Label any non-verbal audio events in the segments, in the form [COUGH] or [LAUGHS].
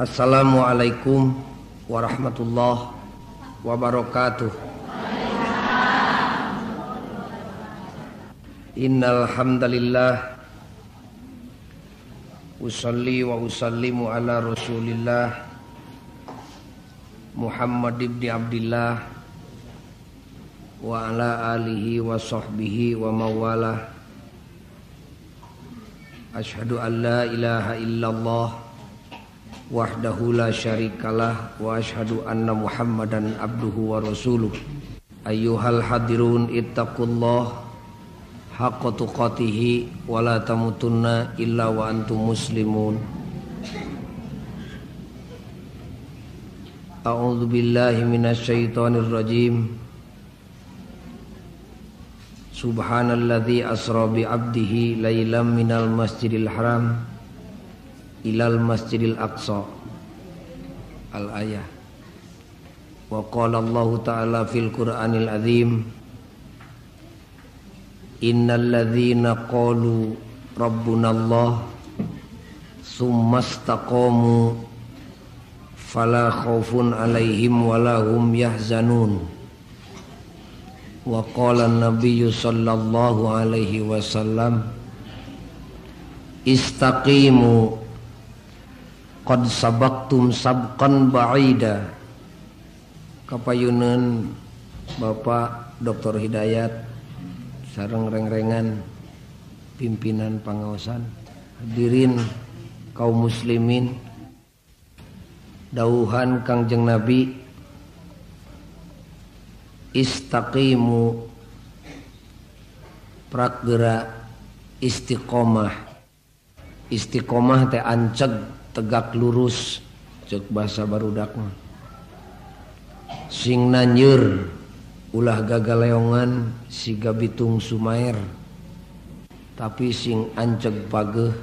Assalamualaikum warahmatullah wabarakatuh. Innal hamdalillah usalli wa usallimu ala Rasulillah Muhammad ibn Abdullah wa ala alihi wa sahbihi wa mawalah. Ashhadu an la ilaha illallah وحده لا شريك له وأشهد أن محمدا عبده ورسوله. أيها الحاضرون اتقوا الله حق تقاته ولا تموتن إلا وأنتم مسلمون. أعوذ بالله من الشيطان الرجيم. سبحان الذي أسرى بعبده ليلا من المسجد الحرام. Ilal masjidil aqsa al ayah wa qala Allah ta'ala fil qur'anil azim innal ladzina qalu rabbuna Allah summa istaqamu fala khaufun alaihim wala hum yahzanun wa qala an-nabiy sallallahu alaihi wasallam istaqimu qad sabaqtum sabqan ba'ida. Kapayunan Bapak Dr. Hidayat sareng reng-rengan pimpinan pangaosan hadirin kaum muslimin dauhan Kangjeng Nabi istaqimu prakgera istiqomah. Istiqomah teh anceg tegak lurus cek bahasa barudakma sing nanyur ulah gagaleongan siga bitung Sumair tapi sing anceg pageh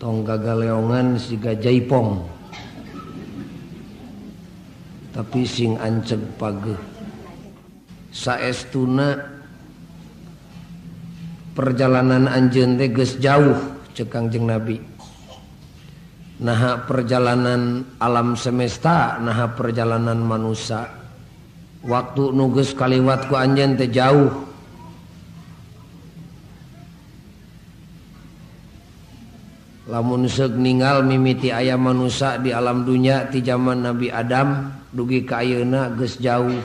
tong gagaleongan siga jaipong tapi sing anceg pageh. Saestuna perjalanan anjeun teh geus jauh cek Kangjeng Nabi. Nah perjalanan alam semesta nah perjalanan manusia. Waktu nuges kaliwatku Anjen teh jauh. Lamun segningal mimiti ayam manusia di alam dunia di zaman Nabi Adam dugi kayuna ges jauh.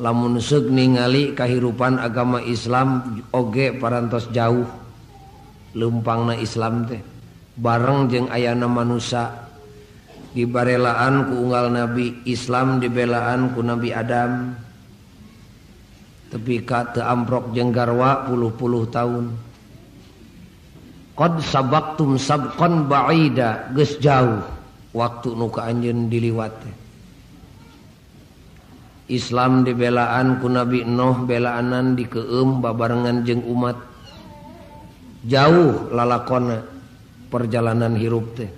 Lamun segningali kahirupan agama Islam oge parantos jauh. Lumpangna Islam teh. bareng jeung ayana manusia dibarelaan kuunggal nabi Islam dibelaan ku Nabi Adam. Tepika teamprok jenggarwa puluh-puluh tahun. Qad sabaktum sabqan ba'ida geus jauh waktu nu ka anjeun diliwat Islam dibelaan ku Nabi Nuh belaanan dikeum babarengan jeung umat. Jauh lalakona perjalanan hirup teh.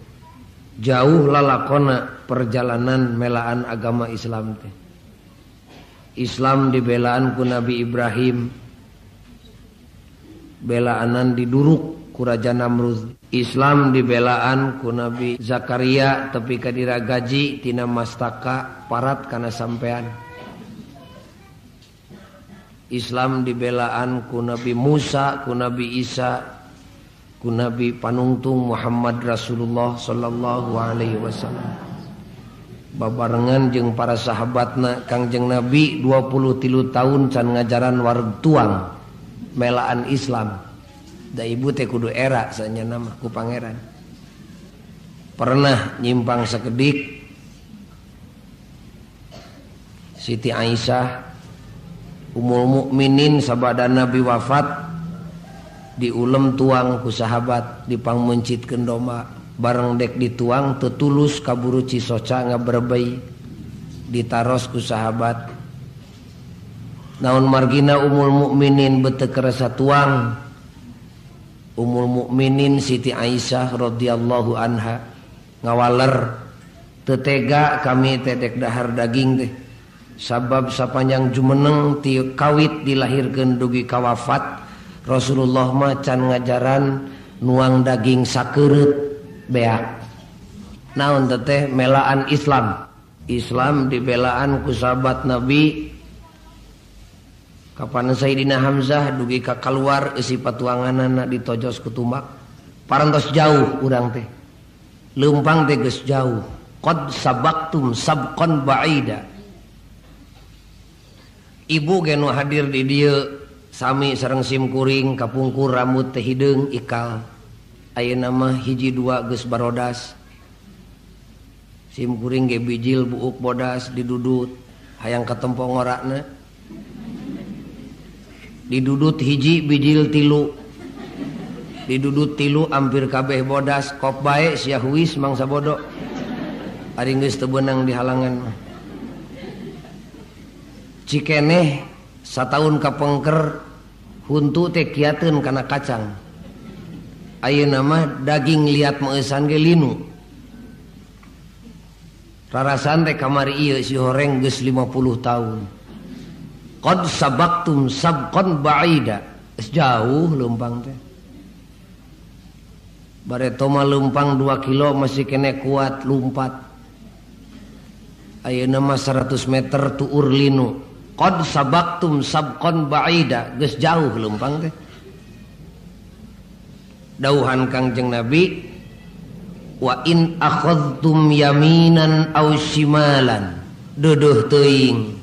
Jauh lalakona perjalanan melaan agama Islam teh. Islam dibelaan ku Nabi Ibrahim. Belaanan diduruk ku Raja Namrud. Islam dibelaan ku Nabi Zakaria tapi kadira gaji tina mastaka parat kana sampean. Islam dibelaan ku Nabi Musa, ku Nabi Isa, ku Nabi panungtung Muhammad Rasulullah Shallallahu Alaihi Wasallam. Babarengan jeung para sahabatna Kangjeng Nabi 20 tilu tahun can ngajaran war tuang melaan Islam. Da ibu teh kudu era sanya nama ku pangeran. Pernah nyimpang sekedik Siti Aisyah umul mukminin sabada Nabi wafat diulem tuang usahabat dipang mencit kendoma bareng dek dituang tetulus kaburu cisoca nggak berbai ditaros sahabat. Naon margina umul mukminin bete kerasa tuang? Umul mukminin Siti Aisyah radhiyallahu anha ngawaler tetega kami tedek dahar daging teh. Sabab sapanjang jumeneng ti kawit dilahirkan dugi kawafat Rasulullah macan ngajaran nuang daging sakerut beak naon teteh melaan Islam. Islam dibelaan ku sahabat Nabi. Kapan Sayyidina Hamzah dugi ka keluar isi patuanganana ditojos kutumbak parantos jauh urang teh. Lumpang teh geus jauh. Qad sabaktum sabqan ba'ida. Ibu genu hadir di dieu. Sami sarang simkuring kapungkur rambut teh hideung ikal. Ayeuna nama hiji dua geus barodas. Simkuring ge bijil buuk bodas didudut. Hayang katempong ngorakna didudut hiji bijil tilu. Didudut tilu hampir kabeh bodas. Kop baik syahwis mangsa bodoh ari geus teu beunang di halangan cikeneh sataun kapengker untuk tekiaten kana kacang. Ayeuna mah daging liat meusan ge linu. Rarasan teh kamari ieu si horeng geus 50 tahun Qad sabaktum sabqan ba'ida. Jauh leumpang teh. Baretoma leumpang 2 kilo masih kene kuat lumpat. Ayeuna mah 100 meter tuur linu. Qad sabaktum sabqan ba'ida. Geus jauh lempang teh. Dauhan Kangjeng Nabi wa in akhadtum yaminan aw shimalan. Duduh teuing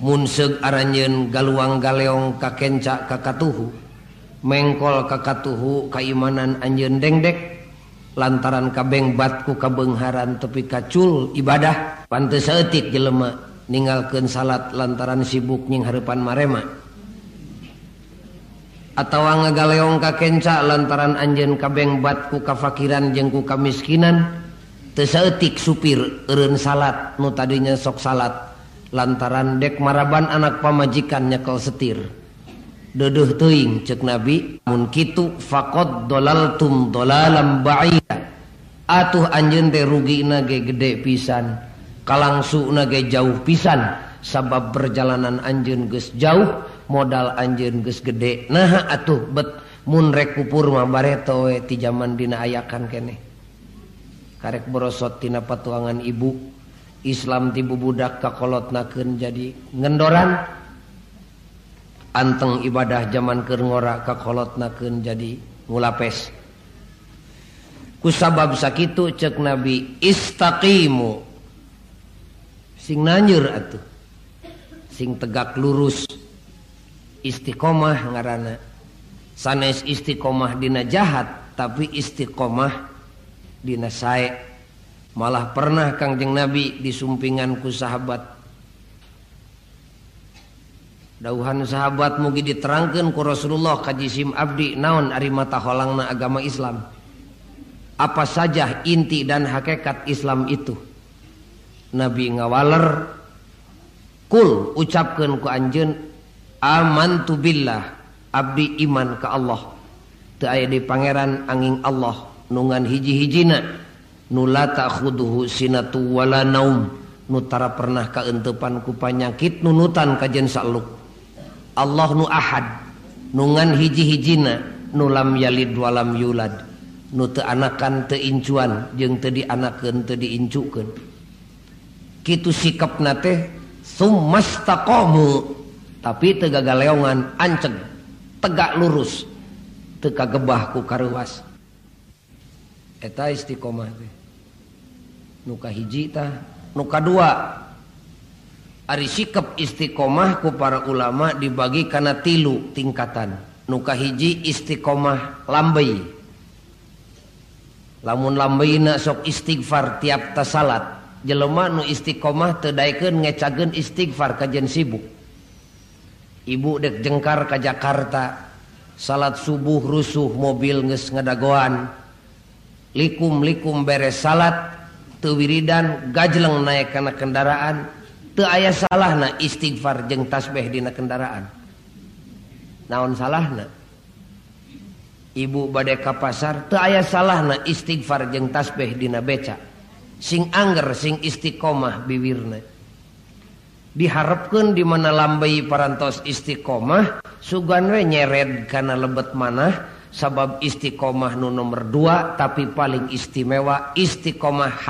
mun seug aranyeun galuang galeong ka kenca ka katuhu mengkol ka katuhu kaimanan anjeun dengdek lantaran kabeng batku kabengharan tepi kacul ibadah. Pantes seutik jelema. ninggalkeun salat lantaran sibuk nying hareupan Marema. Atau ngagaleong kakenca lantaran Anjen kabeng batku kafakiran jengku kamiskinan teseetik supir eren salat nu tadinya sok salat lantaran dek maraban anak pamajikannya nyekel setir. Dodoh tuing cek nabi mun kitu fakot dolaltum dolalam ba'ida. Atuh anjen teh rugi nage gede pisan. kalangsu nage jauh pisan. Sabab perjalanan Anjun geus jauh modal Anjun ges gede. Nah atuh bet munrek kupur mabareto we ti zaman dina ayakan kene. Karek borosot tina patuangan ibu. Islam tibu budak kakolot naken jadi ngendoran. Anteng ibadah zaman keur ngora kakolot naken jadi ngulapes kusabab sakitu cek nabi istaqimu sing nanyur atuh. Sing tegak lurus. Istiqomah ngarana. Sanes istiqomah dina jahat tapi istiqomah dina sae. Malah pernah kangjeng nabi disumpingan ku sahabat. Dauhan sahabat mugi diterangkan ku Rasulullah kajisim abdi naon ari mata holangna agama Islam. Apa saja inti dan hakikat Islam itu nabi ngawaler. Kul ucapkan ku anjen amantu billah abdi iman ke Allah. Teu aya di pangeran angin Allah nungan hiji-hijina nu la takhuduhu sinatu wala naum nu tara pernah kaentepan ku panyakit nunutan kajen saluk Allah nu ahad nungan hiji-hijina nu lam yalid walam yulad. Nu teu anakan teu incuan jeung teu dianakeun teu diincukeun. gitu sikap na teh sumastamu tapi tegaga leongan anceg tegak lurus teka gebahku karuas eta istiqomah teh. Nuka hiji tah nuka dua. Ari sikap istiqomah ku para ulama dibagi karena tilu tingkatan. Nuka hiji istiqomah lambai lamun lambaina sok istighfar tiap tasalat jelema nu Istiqomah tedaikan ngecageun istighfar kajian sibuk. Ibu dek jengkar ke Jakarta salat subuh rusuh mobil nges ngadagoan. likum-likum beres salat tewiridan gajleng naik karena kendaraan te ayah salah na istighfar jeng tasbih dina kendaraan. Naon salah na ibu badai ka pasar te ayah salah na istighfar jeng tasbih dina beca. sing Angger sing Istiqomah biwirna diharapkan dimana lambai parantos Istiqomah Suganwe nyered karena lebet mana sabab Istiqomah nu nomor 2 tapi paling istimewa Istiqomah H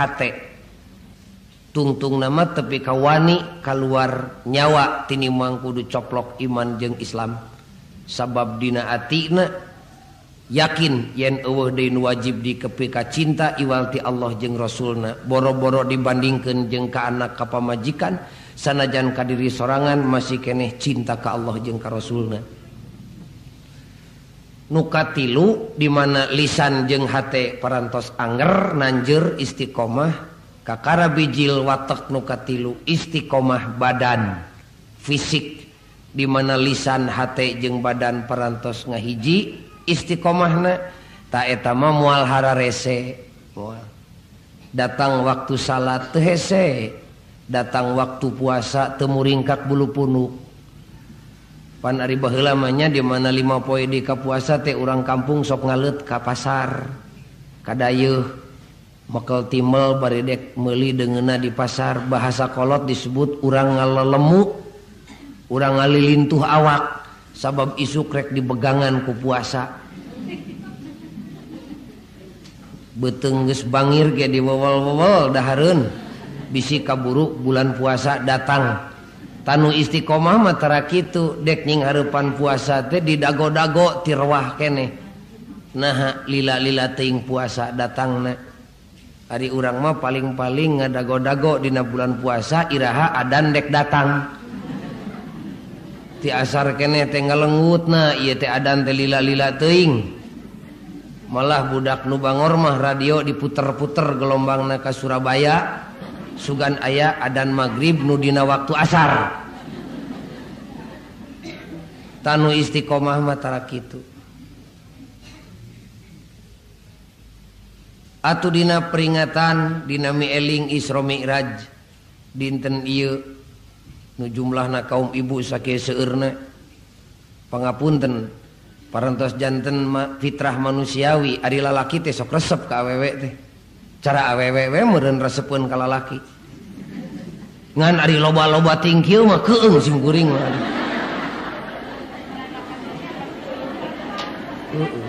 tungtung nama tepi kawani keluar nyawa tinimang kudu coplok iman jeung Islam. Sabab dina atina yakin yen Uwuhdin wajib dikepika cinta Iwalti Allah jeung Rasulna. Boro-boro dibandingkan jeung ka anak kapamajikan sanajan kadiri sorangan masih keneh cinta ke Allah jeung ka Rasulna. Nu katilu di dimana lisan jeng hate parantos anger nanjur istiqomah kakara bijil watak nu katilu istiqomah badan fisik. Di mana lisan hate jeung badan parantos ngahiji Istiqomahna taetama mualhara rese. Mual. datang waktu salat tehese datang waktu puasa temuringkat bulu punuk. Pan ari bahelamanya di mana lima poe di ka puasa teh urang kampung sok ngalet ka pasar kadayeuh mekel timbel baridek meuli dengeuna di pasar bahasa kolot disebut urang ngalelemu urang ngalilintuh awak. sabab isu krek dibegangan ku puasa. Betengges Bangir ge diwowol-wowol dahareun. Bisi kaburu bulan puasa datang. Tanu istiqomah matara kitu dek nying hareupan puasa teh didago-dago tirwah kene. Nah lila-lila teuing puasa datangna. Ari hari urang mah paling-paling ngadago-dago dina bulan puasa iraha adan dek datang. ti asar kene teh ngalengut na ieu teh adan teh lila-lila teuing. Malah budak nu bangor mah radio diputer-puter gelombangna ka Surabaya sugan aya adan magrib nu dina waktu asar. Tanu istiqomah mah tara kitu. Atuh dina peringatan dina eling Isra Mi'raj. Dinten ieu nu jumlah na kaum ibu sakit seurna pengapunten parantos jantan ma, fitrah manusiawi ari lalaki teh sok resep ke awewe teh. Cara awewe we meureun resepkeun ka lalaki. Ngan ari loba-loba tingkieu mah keung simkuring mah. Uh -uh.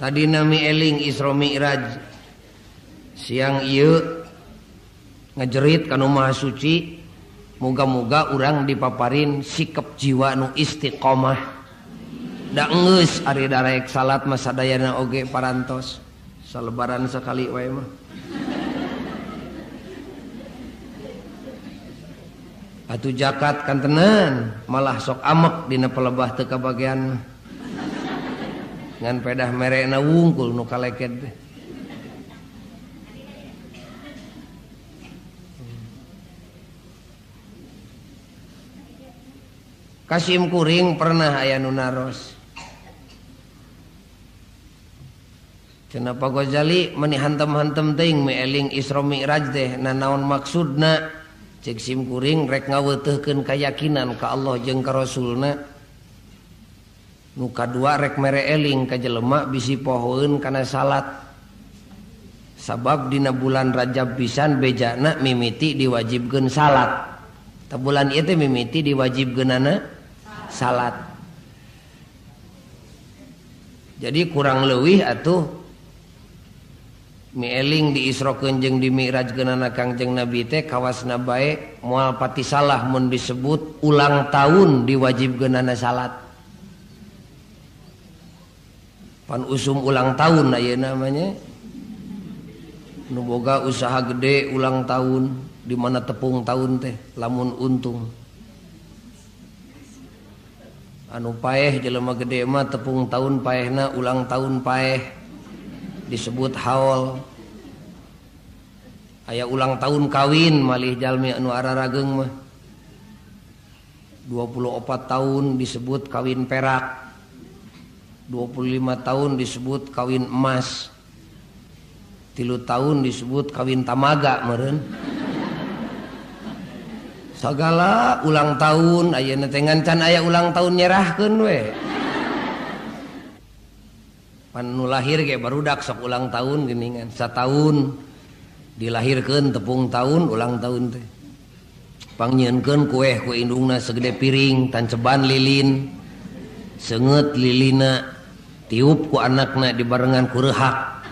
tadi nami eling Isromiraj siang yuk ngejerit kan Maha Suci muga-moga orang dipaparin sikap jiwa nu Istiqomah. Da ngeus Ari darek salat masa Dayana Oge parantos. Selebaran sekali Wamah Atuh jakat kan tenan malah sok amek dina pelebah teu bagian ngan pedah merena wungkul nu kaleket teh. Kasim kuring pernah aya nu naros. Cenah Ghazali meni hantem-hantem teuing meeling Isra Mi'raj teh na naon maksudna? Cek sim kuring rek ngaweteuhkeun kayakinan ka Allah jeung ka Rasulna. muka dua rek mere eling ka jelema bisi pohon karena salat. Sabab dina bulan Rajab pisan bejana mimiti diwajibkan salat. Ta bulan itu mimiti diwajib genana salat. Jadi kurang lewih atuh mieling diisrokenjeng di Miraj genana Kangjeng Nabi teh kawas nabae mual pati salah mun disebut ulang tahun diwajib genana salat. pan usum ulang tahun aya namanya. Nuboga usaha gede ulang tahun dimana tepung tahun teh lamun untung. Anu paeh jelema gede mah tepung tahun paehna ulang tahun paeh. Disebut haul. Aya ulang tahun kawin malih jalmi anu ararageng mah. 24 tahun disebut kawin perak. 25 tahun disebut kawin emas. Tilu tahun disebut kawin tamaga meren segala ulang tahun aya netengan can aya ulang tahun nyerahkan we. Panu lahir kayak barudak sok ulang tahun geningan setahun dilahirkan tepung tahun ulang tahun teh. Pangnyienkeun kue ku indungna segede piring tanceban lilin senget lilina. tiupku anaknya dibarengan kurehak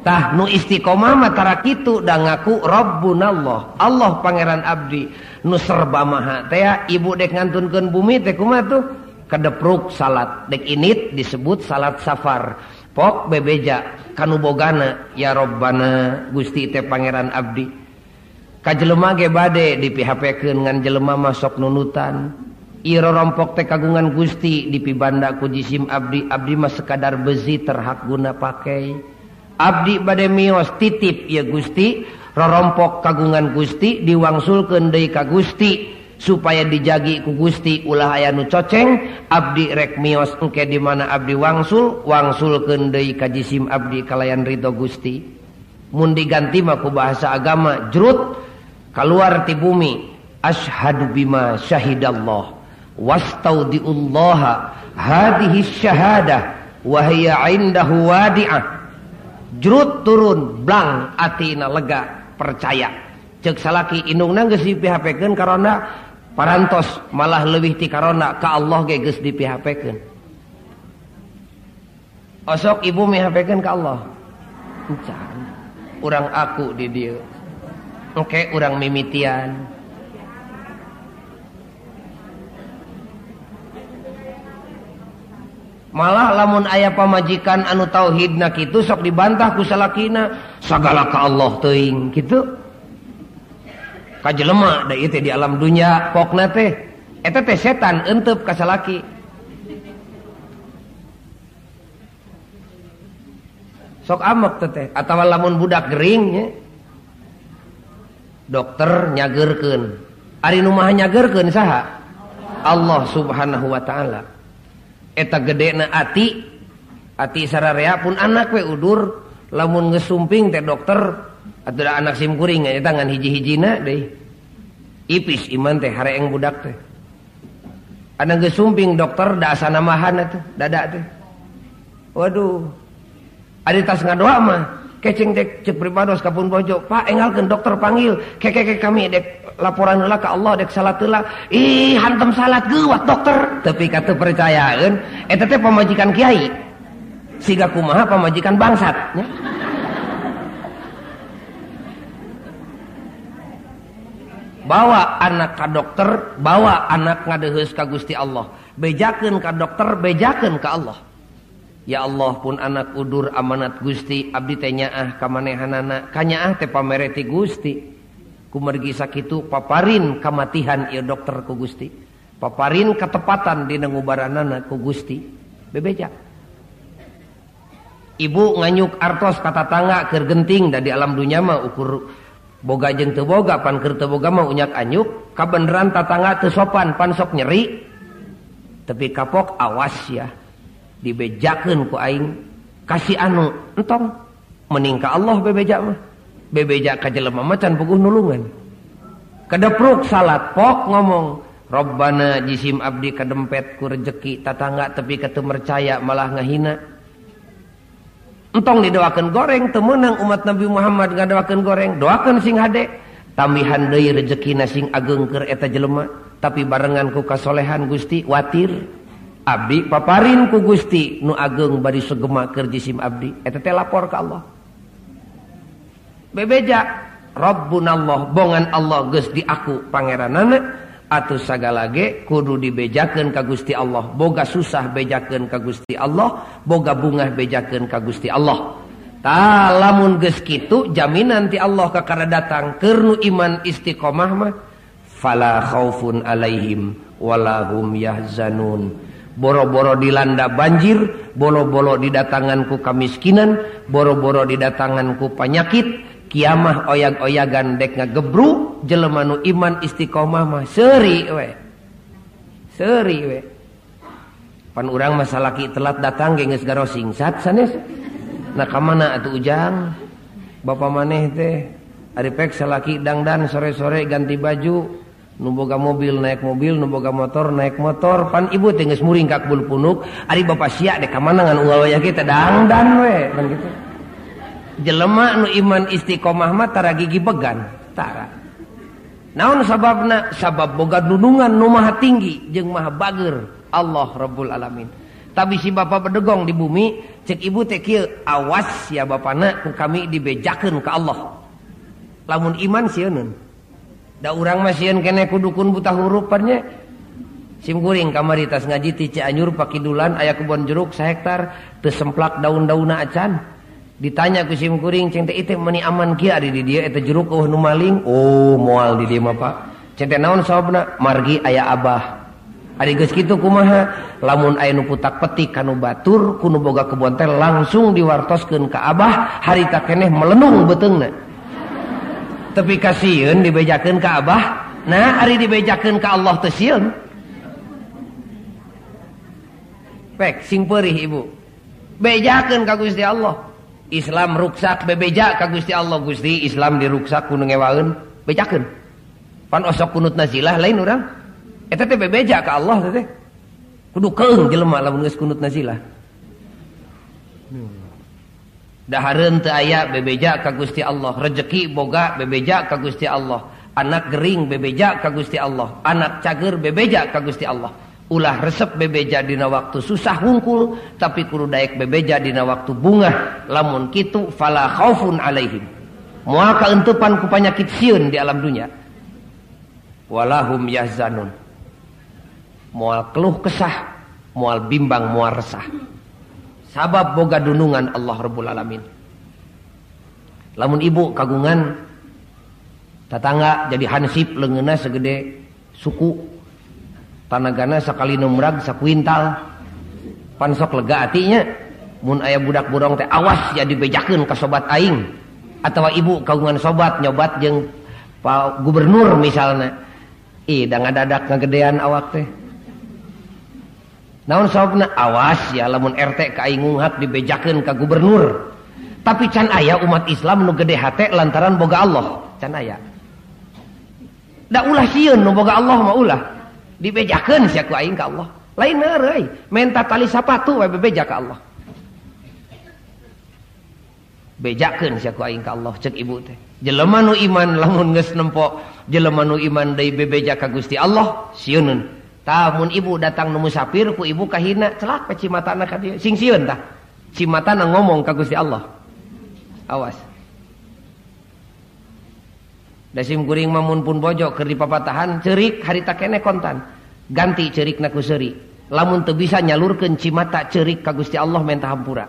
Tah nu istiqomah matara kitu da ngaku Rabbunallah. Allah pangeran abdi nu serba maha teh ibu dek ngantunkeun bumi teh kumaha tuh kedepruk salat dek init disebut salat safar. Pok bebeja kanu bogana ya Robbana Gusti teh pangeran abdi. jelelma ge bade di PHP dengan jelelma masuk nunutan. Iro rompok teh kagungan Gusti dipi Banda kujisim Abdi Abdi Mas sekadar bezi terhak guna pakai. Abdi bade mios titip ya Gusti rorompok kagungan Gusti diwangsul kendai ka Gusti supaya dijagi ku Gusti ulah aya nu coceng Abdi rek mios engke di mana Abdi wangsul wangsulkeun deui ka jisim Abdi kalayan ridho Gusti. Mun diganti mah ku bahasa agama jrut keluar ti bumi. Asyhadu bima syahidallah. Wastaudiullaha. Hadhihi syahadah. Wa hiya indahu wadi'ah. Jurut turun blang atina lega percaya. Cek salaki indungna geus dipihapikeun karena parantos malah lebih ti karena ka Allah ge geus dipihapikeun osok ibu mihapekeun ka Allah. Encan. Urang aku di dieu. Oke okay, mimitian. Malah lamun ayah pamajikan anu tauhidna kitu sok dibantah ku salakina sagala ka Allah teuing gitu kajjelema da itu di alam dunia pokna teh. Eta teh setan entep kasalaki sok amek teh atawa lamun budak gering nya dokter nyagerken Ari rumah nyagerken saha? Allah subhanahu Wa ta'ala. Eta gede naati ati sararea pun anak we udur lamun ngesumping teh dokter atau anak simkuring ya tangan hiji-hijina deh ipis iman teh yang budak teh. Anak ngesumping dokter da asana mahan itu dada teh. Waduh ada tas ngadoa mah. Kecing dek cek pribados kapun bojo pak engalkan dokter panggil. Keke ke kami dek laporan lah ke Allah dek salat lah ih hantem salat gewat dokter. Tapi kata percayaan eta teh pemajikan kiai. Siga kumaha pemajikan bangsat ya. bawa anak ka dokter bawa anak ngadehus ka Gusti Allah. Bejaken ka dokter bejaken ka Allah ya Allah pun anak udur amanat Gusti. Abdi teh nyaah ka manehanana kanyaah teh pamereti Gusti. Kumergi sakitu paparin kamatihan ieu dokter ku Gusti. Paparin ketepatan dina ngubaranana ku Gusti. Bebeja. Ibu nganyuk artos kata tangga keur genting da di alam dunya mah ukur boga jeng teboga pan ker teboga mau unyak anyuk kabeneran tatangga tesopan pan sok nyeri. Tapi kapok awas ya dibejakan ku aing. Kasih anu entong meningka Allah bebeja mah. Bebeja ka jelema macan puguh nulungan. Kedepruk salat pok ngomong Robbana jisim abdi kadempet ku rejeki tatangga tepi ketu mercaya malah ngahina. Entong didoakan goreng temenang umat Nabi Muhammad ngadoakan goreng doakan sing hade. Tamihan deui rejeki sing ageng keur eta jelema tapi barengan ku kasolehan Gusti watir. Abdi paparin ku Gusti nu ageng bari segema keur jisim abdi. Eta teh lapor ka Allah. Bebeja Rabbunallah bongan Allah geus di aku pangeranana atuh sagala ge kudu dibejakeun ka Gusti Allah. Boga susah bejakeun ka Gusti Allah boga bungah bejakeun ka Gusti Allah. Ta lamun geus kitu jaminan ti Allah kakara datang keur nu iman istiqomah mah fala khaufun alaihim wala hum yahzanun. boro-boro dilanda banjir bolo-bolo didatanganku kemiskinan boro-boro didatanganku panyakit kiamah oyag-oyagan dek ngegebru jelemanu iman istiqomah mah seri we. Seri we. Pan urang masa laki telat datang ge geus garosing sat sanes nah ka mana atuh ujang? Bapak maneh teh? Ari pek salaki dangdan sore-sore ganti baju boga mobil naik mobil boga motor naik motor. Pan ibu tinggal muring kakbul punuk ari bapak siak deh kamanangan ugal wayah kita. Dangdan we kan gitu. Jelema nu iman istiqomah mah tara gigi began tara. Naon sababna? Sabab boga nunungan nu maha tinggi jeung maha bager. Allah Rabbul Alamin. Tapi si bapak berdegong di bumi cek ibu teh kieu awas ya bapana ku kami dibejakeun ke Allah. Lamun iman sieun Da urang masin kene ku dukun buta hurufnya simkuring kamaritas ngajiti Cianjur Pakidulan aya kebon jeruk sahektar teu semplak daun-dauna acan. Ditanya ku simkuring teh itu meni aman kia di dia? Eta jeruk oh numaling oh moal di dia pak. Cente naon sahabat margi aya abah. Ari geus kitu kumaha? Lamun aya nu putak petik kanu batur kunu boga kebon teh langsung diwartoskeun ka abah harita keneh melenung beteungna tapi kasieun dibejakeun ke Abah. Nah Ari dibejakeun ke Allah teun sing perih ibu. Bejakeun ka Gusti Allah. Islam ruksak bebeja ka Gusti Allah. Gusti Islam diruksak kudu ngewaeun bejakeun pan osok kunut nazilah lain urang. Eta teh bebeja ka Allah teh kudu keung jelema lamun geus kunut nazilah. hmm. dahareun teu aya bebeja ka Gusti Allah. Rezeki boga bebeja ka Gusti Allah. Anak gering bebeja ka Gusti Allah. Anak cager bebeja ka Gusti Allah. Ulah resep bebeja dina waktu susah hungkul tapi kudu daek bebeja dina waktu bunga lamun kitu fala khaufun alaihim. Moal kaentupan ku panyakit sieun di alam dunya. Walahum yahzanun. Moal keluh kesah moal bimbang moal resah. sabab boga dunungan Allah Rabbul alamin. Lamun ibu kagungan tetangga jadi hansip lengena segede suku tanagana sekali numrag sakuintal pansok lega hatinya mun ayah budak burong teh awas jadi bejakeun ke sobat aing. Atau ibu kagungan sobat nyobat jeung pak gubernur misalnya ih da ngadadak ngagedean awak teh. naon sopna awas ya lamun RT kaingunghak dibejakeun ka gubernur. Tapi can aya umat Islam nu gede hate lantaran boga Allah. Can aya. Da ulah sieun nu boga Allah mah ulah. Dibejakeun sia ku aing ka Allah. Lain euy menta tali sapatu we bebeja ka Allah. Bejakeun sia ku aing ka Allah cek ibu teh. Jelema nu iman lamun geus nempo jelema nu iman deui bebeja ka Gusti Allah sieuneun Tamun ibu datang nu musafirku ibu kahina celak celaka cimatana ka dieu. Sing sieun tah. Cimatana ngomong ka Gusti Allah. Awas. Dasim kuring mamun pun bojok keur dipapatahan ceurik harita kene kontan. Ganti cerik ku seuri. Lamun teu bisa nyalurkeun cimata ceurik ka Gusti Allah menta hampura.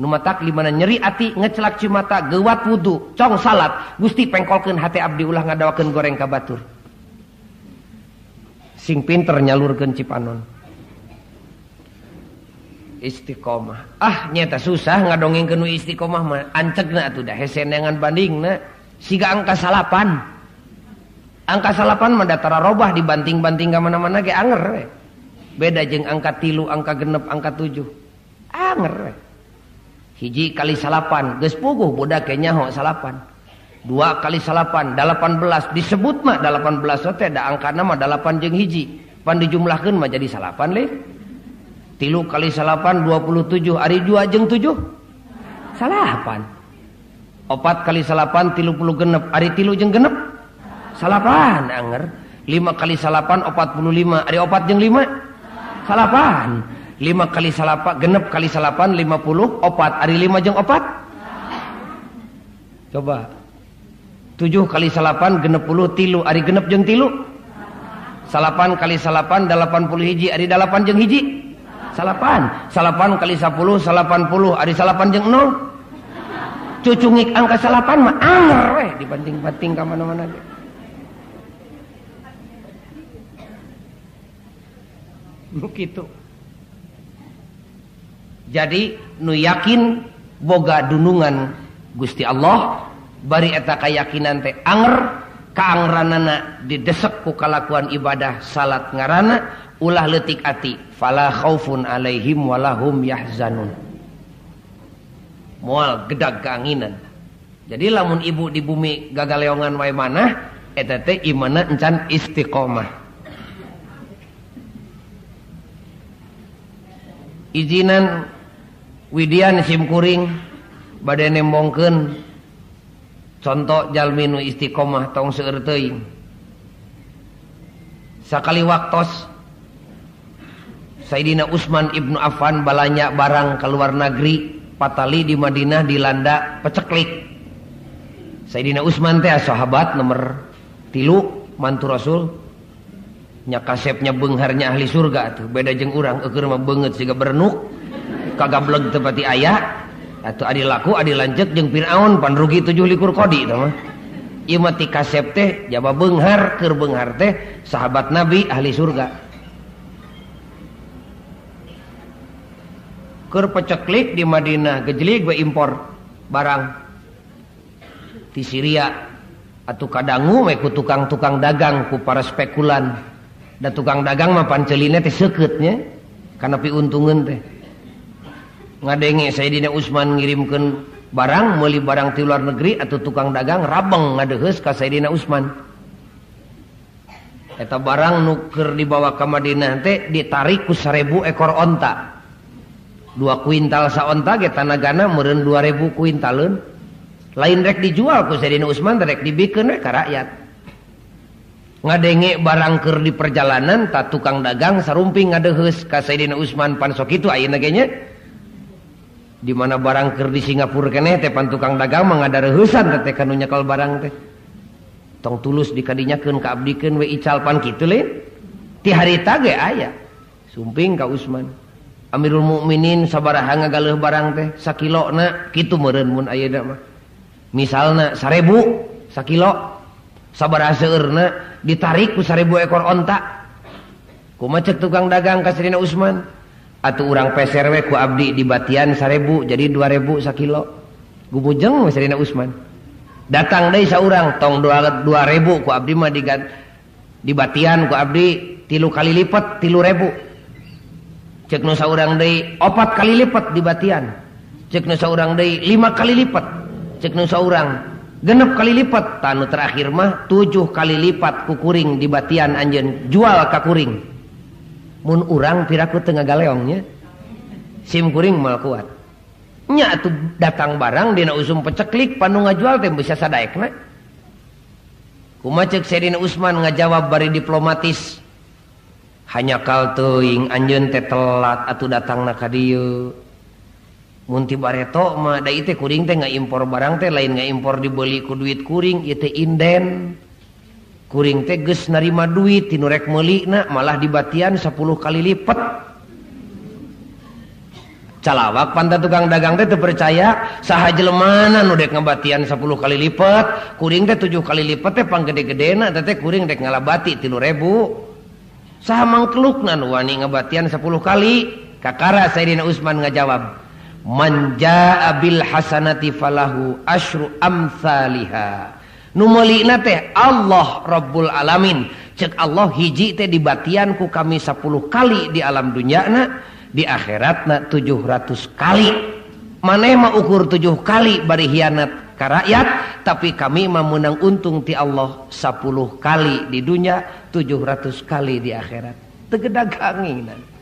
Nu matak limana nyeri ati ngecelak cimata gewat wudu, cong salat, Gusti pengkolkeun hati abdi ulah ngadawakeun goreng ka batur. sing pinter nyalurkan Cipanon. Istiqomah. Ah nyata susah ngadongeng kenu istiqomah mah. Ancegna atuh da dah hesenengan bandingna. Siga angka salapan. Angka salapan mah datara robah dibanting-banting ke mana-mana ge anger we. beda jeng angka tilu angka genep angka tujuh. Anger we. hiji kali salapan geus puguh budak ke nyaho salapan. dua kali salapan 18 disebut mah 18 sote ada angka nama 8 jeng hiji. Pan dijumlahkan mah jadi salapan leh. Tilu kali salapan 27 hari dua jeng 7 salapan. Opat kali salapan tilu puluh genep. Hari tilu jeng genep? Salapan anger. Lima kali salapan opat puluh lima. Hari opat jeng lima? Salapan. Lima kali salapan genep kali salapan lima puluh. Opat. Hari lima jeng opat? Coba. Tujuh kali salapan genep puluh tilu. Ari genep jeng tilu? Salapan kali salapan delapan puluh hiji. Ari delapan jeng hiji? Salapan. Salapan kali sepuluh salapan puluh. Ari salapan jeng nol? Cucungik angka salapan mah anger weh dibanding-banding ke mana-mana begitu jadi nu yakin boga dunungan Gusti Allah bari eta keyakinan teh anger kaangranana didesek kukalakuan ibadah salat ngarana ulah letik ati fala khaufun alaihim walahum yahzanun. Moal gedag keanginan. Jadi lamun ibu di bumi gagaleongan wae manah eta teh imana encan istiqomah. Izinan widian simkuring badai nembongken contohjalminu Istiqomah tong sekali waktu Sayyidina Utsman Ibnu Affan balanya barang ke luar negeri patali di Madinah dilanda peceklik. Sayyidina Utsman teh sahabat nomor tilu mantu Rasul nya kasepnya bengharnya ahli surga tuh. Beda jeung urang eueur mah beungeut siga bernuk kagableng tepati aya. atau Adi laku Adi lancet jeung Firaun pan rugi tujuh likur kodi mah. Ti kasep teh jaba beunghar keur beunghar teh sahabat Nabi ahli surga. Keur peceklik di Madinah gejelik gue impor barang. Di Syria atau kadangu meku tukang-tukang dagang ku para spekulan. Dan tukang dagang mah pancelinnya teh seketnya karena piuntungan teh. ngadenge Sayyidina Utsman ngirimkan barang meuli barang ti luar negeri atau tukang dagang rabeng ngadeheus ka Sayyidina Utsman eta barang nuker dibawa ke Madinah teh ditarik ku 1000 ekor onta. Dua kuintal saonta ge tanagana meureun 2000 kuintaleun lain rek dijual ku Sayyidina Utsman rek dibikeun we ka rakyat. Ngadenge barang keur di perjalanan tak tukang dagang sarumping ngadeheus ka Sayyidina Utsman pansok kitu ayeuna ge nya? di mana barang keur di Singapura kene tepan tukang dagang mengadarehusan tetekannya nyekel barang teh. Tong tulus dikadinyakan keabdikan we icalpan gitu le ti harita ge aya sumping ka Usman. Amirul Mukminin sabaraha ngagaluh barang teh sakilo na kitu meureun mun ayeuna mah. Misalna sarebu sakilo. Sabaraha seueurna ditarik ku sarebu ekor onta. Kumaha cek tukang dagang ka Sirina Usman? atau peser we ku Abdi di Batian 1000 jadi 2000 sakilo. Gumujeng Masrina Usman. Datang dari seorang tong 2000 ku Abdi mah di, di Batian ku Abdi tilu kali lipat tilu ribu cek nusa orang dari opat kali lipat di Batian. Cek nusa orang dari lima kali lipat cek nusa orang genep kali lipat tanu terakhir mah tujuh kali lipat kukuring di Batian anjen jual kakuring mun urang piraku tengah galeongnya simkuring mal kuat. Nya tuh datang barang dina usum peceklik panu ngajual teh bisa sadaekna. Kumacek Serina Usman ngajawab bari diplomatis? Hanya kal teuing anjeun teh telat atuh datangna ka dieu. Munti bareto mah da teh kuring teh ngaimpor barang teh lain ngaimpor dibeli ku duit kuring ieu teh inden. kuring teges narima duit tinu rek meulina malah dibatian 10 kali lipat calawak pantai tukang dagang teh percaya saha jelemana nu dek ngabatian 10 kali lipat kuring teh 7 kali lipat teh panggede-gedena teh kuring dek ngalabati 3000 saha mangkelukna nu wani ngebatian 10 kali? Kakara Sayyidina Usman ngajawab manja abil hasanati falahu asyru amsalihah numelina teh Allah Rabbul alamin. Cek Allah hiji teh di batianku kami 10 kali di alam dunyana di akhirat na 700 kali. Maneh mah ukur 7 kali bari hianat ka rakyat tapi kami mah meunang untung ti Allah 10 kali di dunia 700 kali di akhirat. Tegedag kanginan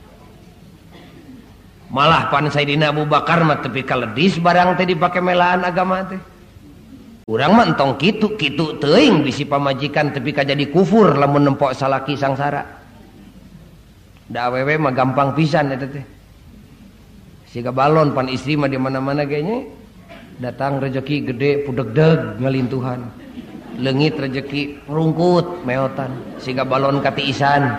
malah pan Sayyidina Abu Bakar mah tepi kaledis barang teh dipake melaan agama teh. Urang mah entong kitu kitu teuing bisi pamajikan tepi ka jadi kufur lamun nempok salaki sangsara. Da awewe mah gampang pisan eta teh. Siga balon pan istri mah di mana-mana kayaknya datang rezeki gede pudeg-deg ngalintuhan. Lengit rezeki rungkut meotan. Sehingga balon kati isan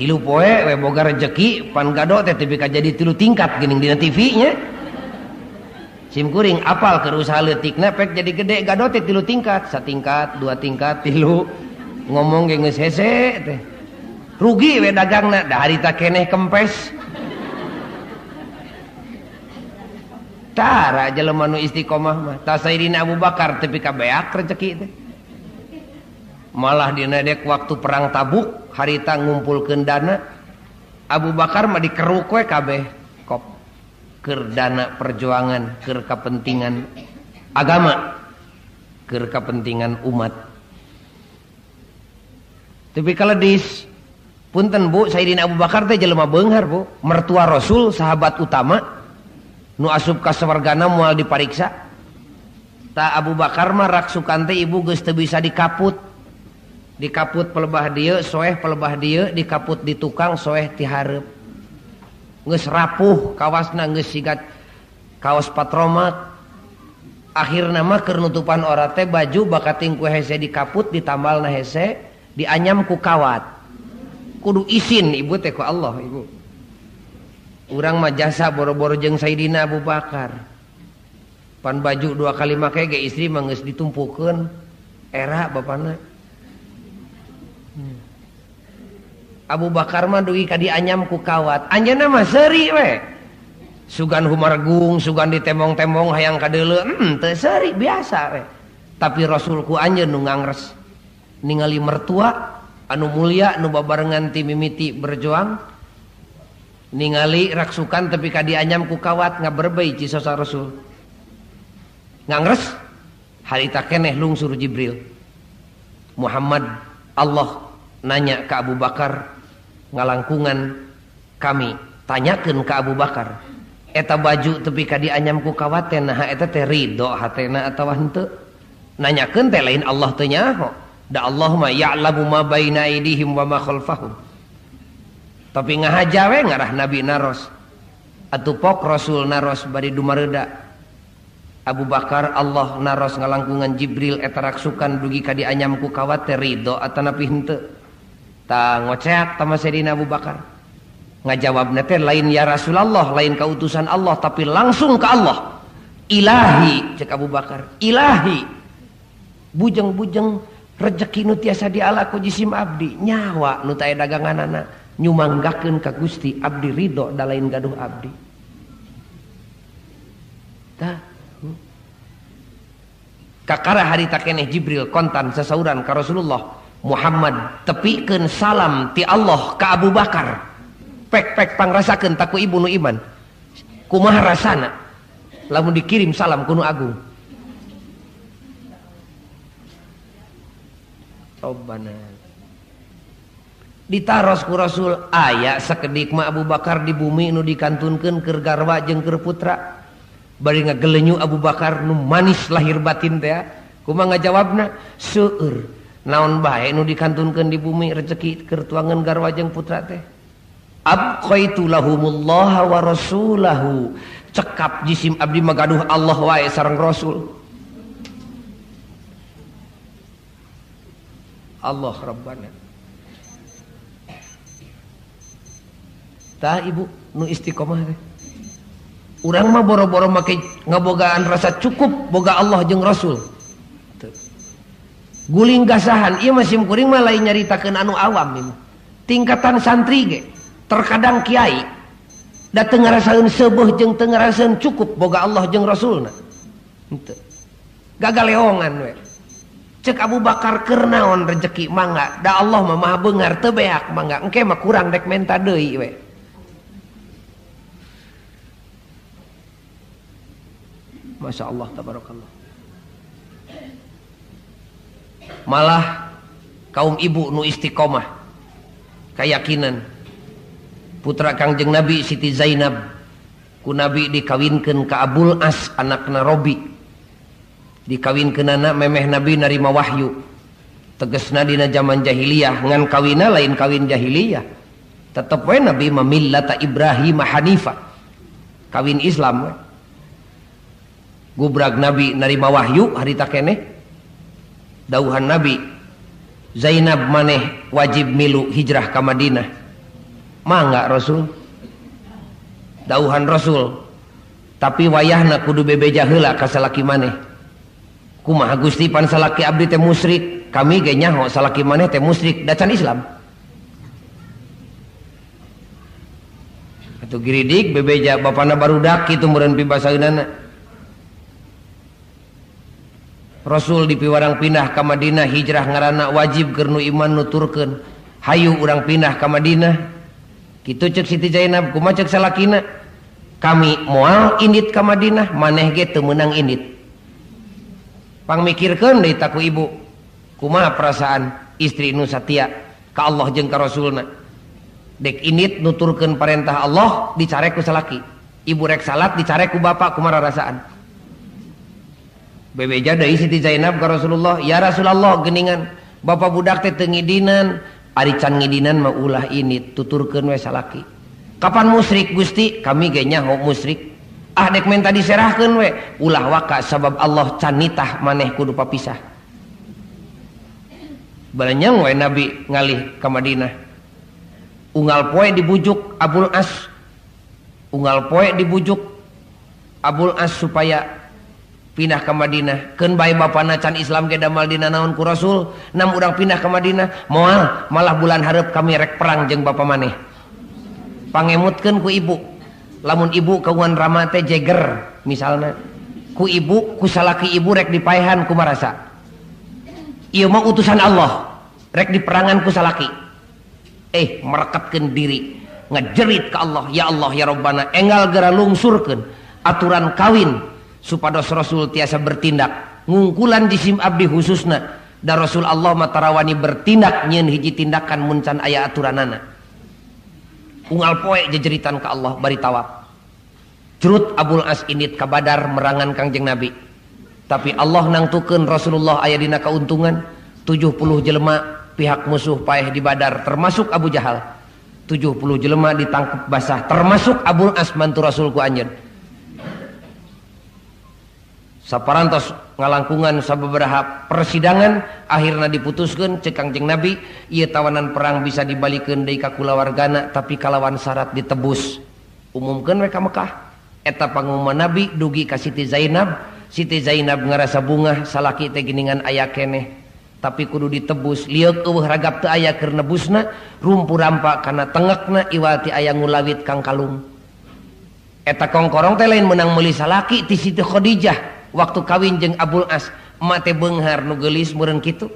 tilu poe we boga rezeki pan gado teh tapi jadi tilu tingkat gini dina TV nya simkuring apal ke usaha letik nepek jadi gede gadote tilu tingkat satu tingkat dua tingkat tilu. Ngomong geus hese teh. Rugi we dagang na harita keneh kempes. Tara jelema nu istiqomah mah. Ta Abu Bakar tapi kabeak rezeki teh. Malah dinadek waktu perang tabuk harita ngumpulkeun dana. Abu Bakar mah dikeruk we kabeh. Kop keur dana perjuangan keur kepentingan agama ke kepentingan umat. Tapi kalau dis punten Bu Sayyidina Abu Bakar teh jelema beunghar Bu. Mertua Rasul sahabat utama. Nu asup ka sawargana moal dipariksa. Tak Abu Bakar mah rak sukan teh ibu geus teu bisa dikaput. Dikaput pelebah dia soeh pelebah dia dikaput di tukang soeh ti hareup geus rapuh kawasna geus sigat kaos patromat. Akhirna mah keur nutupan ora teh baju bakating ku hese dikaput ditambalna hese dianyam ku kawat. Kudu isin ibu teh ku Allah ibu. Urang mah jasa boro-boro jeung Sayyidina Abu Bakar. Pan baju dua kali make ge istri mah geus ditumpukeun. Era bapana. Abu Bakar mah dugi ka dianyam ku kawat. Anjeunna mah seuri we. Sugan humargung sugan ditemong-temong hayang kadeuleu hmm teu seuri biasa we. Tapi Rasulku anjeun nu ngangres. Ningali mertua anu mulia nu babarengan ti mimiti berjuang. Ningali raksukan tapi ka dianyam ku kawat ngaberbei ci sosok Rasul. Ngangres harita keneh lungsur Jibril. Muhammad Allah nanya ke Abu Bakar ngalangkungan kami. Tanyakan ke Abu Bakar eta baju tepi ka dianyamku kawaten nah eta teh ridho hatena atawa henteu? Nanyakeun teh lain Allah teh nyaho. Da Allah mah ya'lamu ma baina aidihim wa ma khalfahum. Tapi ngahaja we ngarah nabi naros. Atuh pok rasul naros bari dumareuda Abu Bakar Allah naros ngalangkungan Jibril eta raksukan dugi ka dianyamku kawat teh ridho atanapi henteu? ngoceakdina Abu Bakar. Ngajawab teh lain ya Rasulullah lain keutusan Allah tapi langsung ke Allah. Ilahi cek Abu Bakar Ilahi. Bujeng-bujeng rezeki nu tiasa dialaku jisim Abdi. Nyawa nu tay dagangan anak nyumanggakeun ka Gusti Abdi Ridho da lain gaduh Abdi. Ta. Hmm. Kakara hari takeneh Jibril kontan sesauran ka Rasulullah. Muhammad tepikeun salam ti Allah ka Abu Bakar. Pek-pek pangrasakeun taku ibnu Iman. Kumaha rasana? Lamun dikirim salam kuno agung. Rabbana. Ditaros ku Rasul aya sakedik mah Abu Bakar di bumi nu dikantunkeun keur garwa jeung keur putra. Bari ngagelenyu Abu Bakar nu manis lahir batin teh kumaha ngajawabna? Seueur. naon baik nu dikantunkan di bumi rezeki kertuangan garwajeng putra teh? Abqaitulahumullah wa rasulahu. Cekap jisim abdi magaduh Allah wae sareng rasul. Allah rabbana. Tah ibu nu istiqomah teh. Urang mah boro-boro make ngabogaan rasa cukup boga Allah jeung rasul. guling gasahan ia mah mulai nyaritakan anu awam ini. tingkatan santri ge terkadang Kyai ngarasaeun seubeuh jeung jeng tengerasan cukup boga Allah jeng Rasulna. Henteu. Gagal leongan we. Cek Abu Bakar kernaon rezeki mangga da Allah mah maha bengar teu beak mangga engke mah kurang dek menta deui we. Masya Allah tabarakallah. malah kaum ibu nu Istiqomah. Keyakinan putra Kangjeng Nabi Siti Zainab ku nabi dikawinkan ke Abul as anak Narobi ke anak memeh nabi narima Wahyu. Teges Nadina zaman jahiliyah ngan kawina lain kawin jahiliyah. Tetap we nabi memillata Ibrahim Hanifa. Kawin Islam we. gubrag nabi narima Wahyu harita keneh. dauhan nabi. Zainab maneh wajib milu hijrah ke Madinah. Mangga Rasul? Dauhan Rasul. Tapi wayahna kudu bebeja heula ka salaki maneh. Kumaha Gusti pan salaki abdi teh musyrik? Kami ge nyaho salaki maneh teh musyrik. Dacan Islam. Atuh giridik bebeja bapana barudak kitu meureun pibasaeunana Rasul di piwarang pindah ke Madinah hijrah ngaranak wajib gernu iman nuturken Hayu urang pindah ke Madinah. Gitu cek Siti Zainab kuma cek salakina? Kami moal indit ke Madinah maneh gitu menang indit pang mikirkan dari taku ibu kuma perasaan istri nu Satya ke Allah jeng ka Rasulna? Dek indit nuturkan perintah Allah dicareku salaki. Ibu rek salat dicareku bapak kumara rasaan bebeja dari Siti Zainab ke Rasulullah. Ya Rasulullah geningan. Bapak budak teh tengidinan Ari can ngidinan mah ulah ini tuturkeun we salaki. Kapan musyrik Gusti? Kami ge nyaho musyrik. Ah dek menta diserahkeun we. Ulah waka sabab Allah can nitah maneh kudu papisah. Balanyang we Nabi ngalih ka Madinah. Unggal poe dibujuk Abul As. Unggal poe dibujuk Abul As supaya pindah ke Madinah. Ken bae Bapak Nacan Islam ge damal dina naon ku Rasul? Nam udang pindah ke Madinah. Moal malah bulan harap kami rek perang jeng Bapak maneh. Pangemutkan ku ibu. Lamun ibu keuan ramate jeger misalnya ku ibu ku salaki ibu rek dipaehan ku marasa. Iya mau utusan Allah rek diperangan ku salaki. Eh merekatkan diri. Ngejerit ke Allah ya Allah ya Rabbana enggal gera lungsurkan aturan kawin. Supados Rasul tiasa bertindak. Ngungkulan jisim abdi khususna. Dan Rasul Allah matarawani bertindak nyen hiji tindakan muncan aya aturanana. Unggal poe jejeritan ke Allah bari tawaf. Curut Abul As init kabadar merangan kangjeng Nabi. Tapi Allah nangtukeun Rasulullah aya dina kauntungan. 70 jelema pihak musuh paeh di Badar termasuk Abu Jahal. 70 jelema ditangkap basah termasuk Abul As mantu Rasul ku anjeun saparantos ngalangkungan sababaraha persidangan akhirnya diputuskan cekangjeng nabi ia tawanan perang bisa dibalikin dari kakulawargana tapi kalawan syarat ditebus. Umumkan mereka Mekah. Eta pengumuman nabi dugi ka Siti Zainab. Siti Zainab ngerasa bunga salaki teh geningan aya keneh. Tapi kudu ditebus liuk eueuh ragap teu aya keur nebusna rumpu rampa kana tengekna iwati aya ngulawit kang kalung eta kongkorong teh lain menang meuli salaki ti Siti Khadijah. waktu kawin jeung Abul As mate Benghar nugelis meureun gitu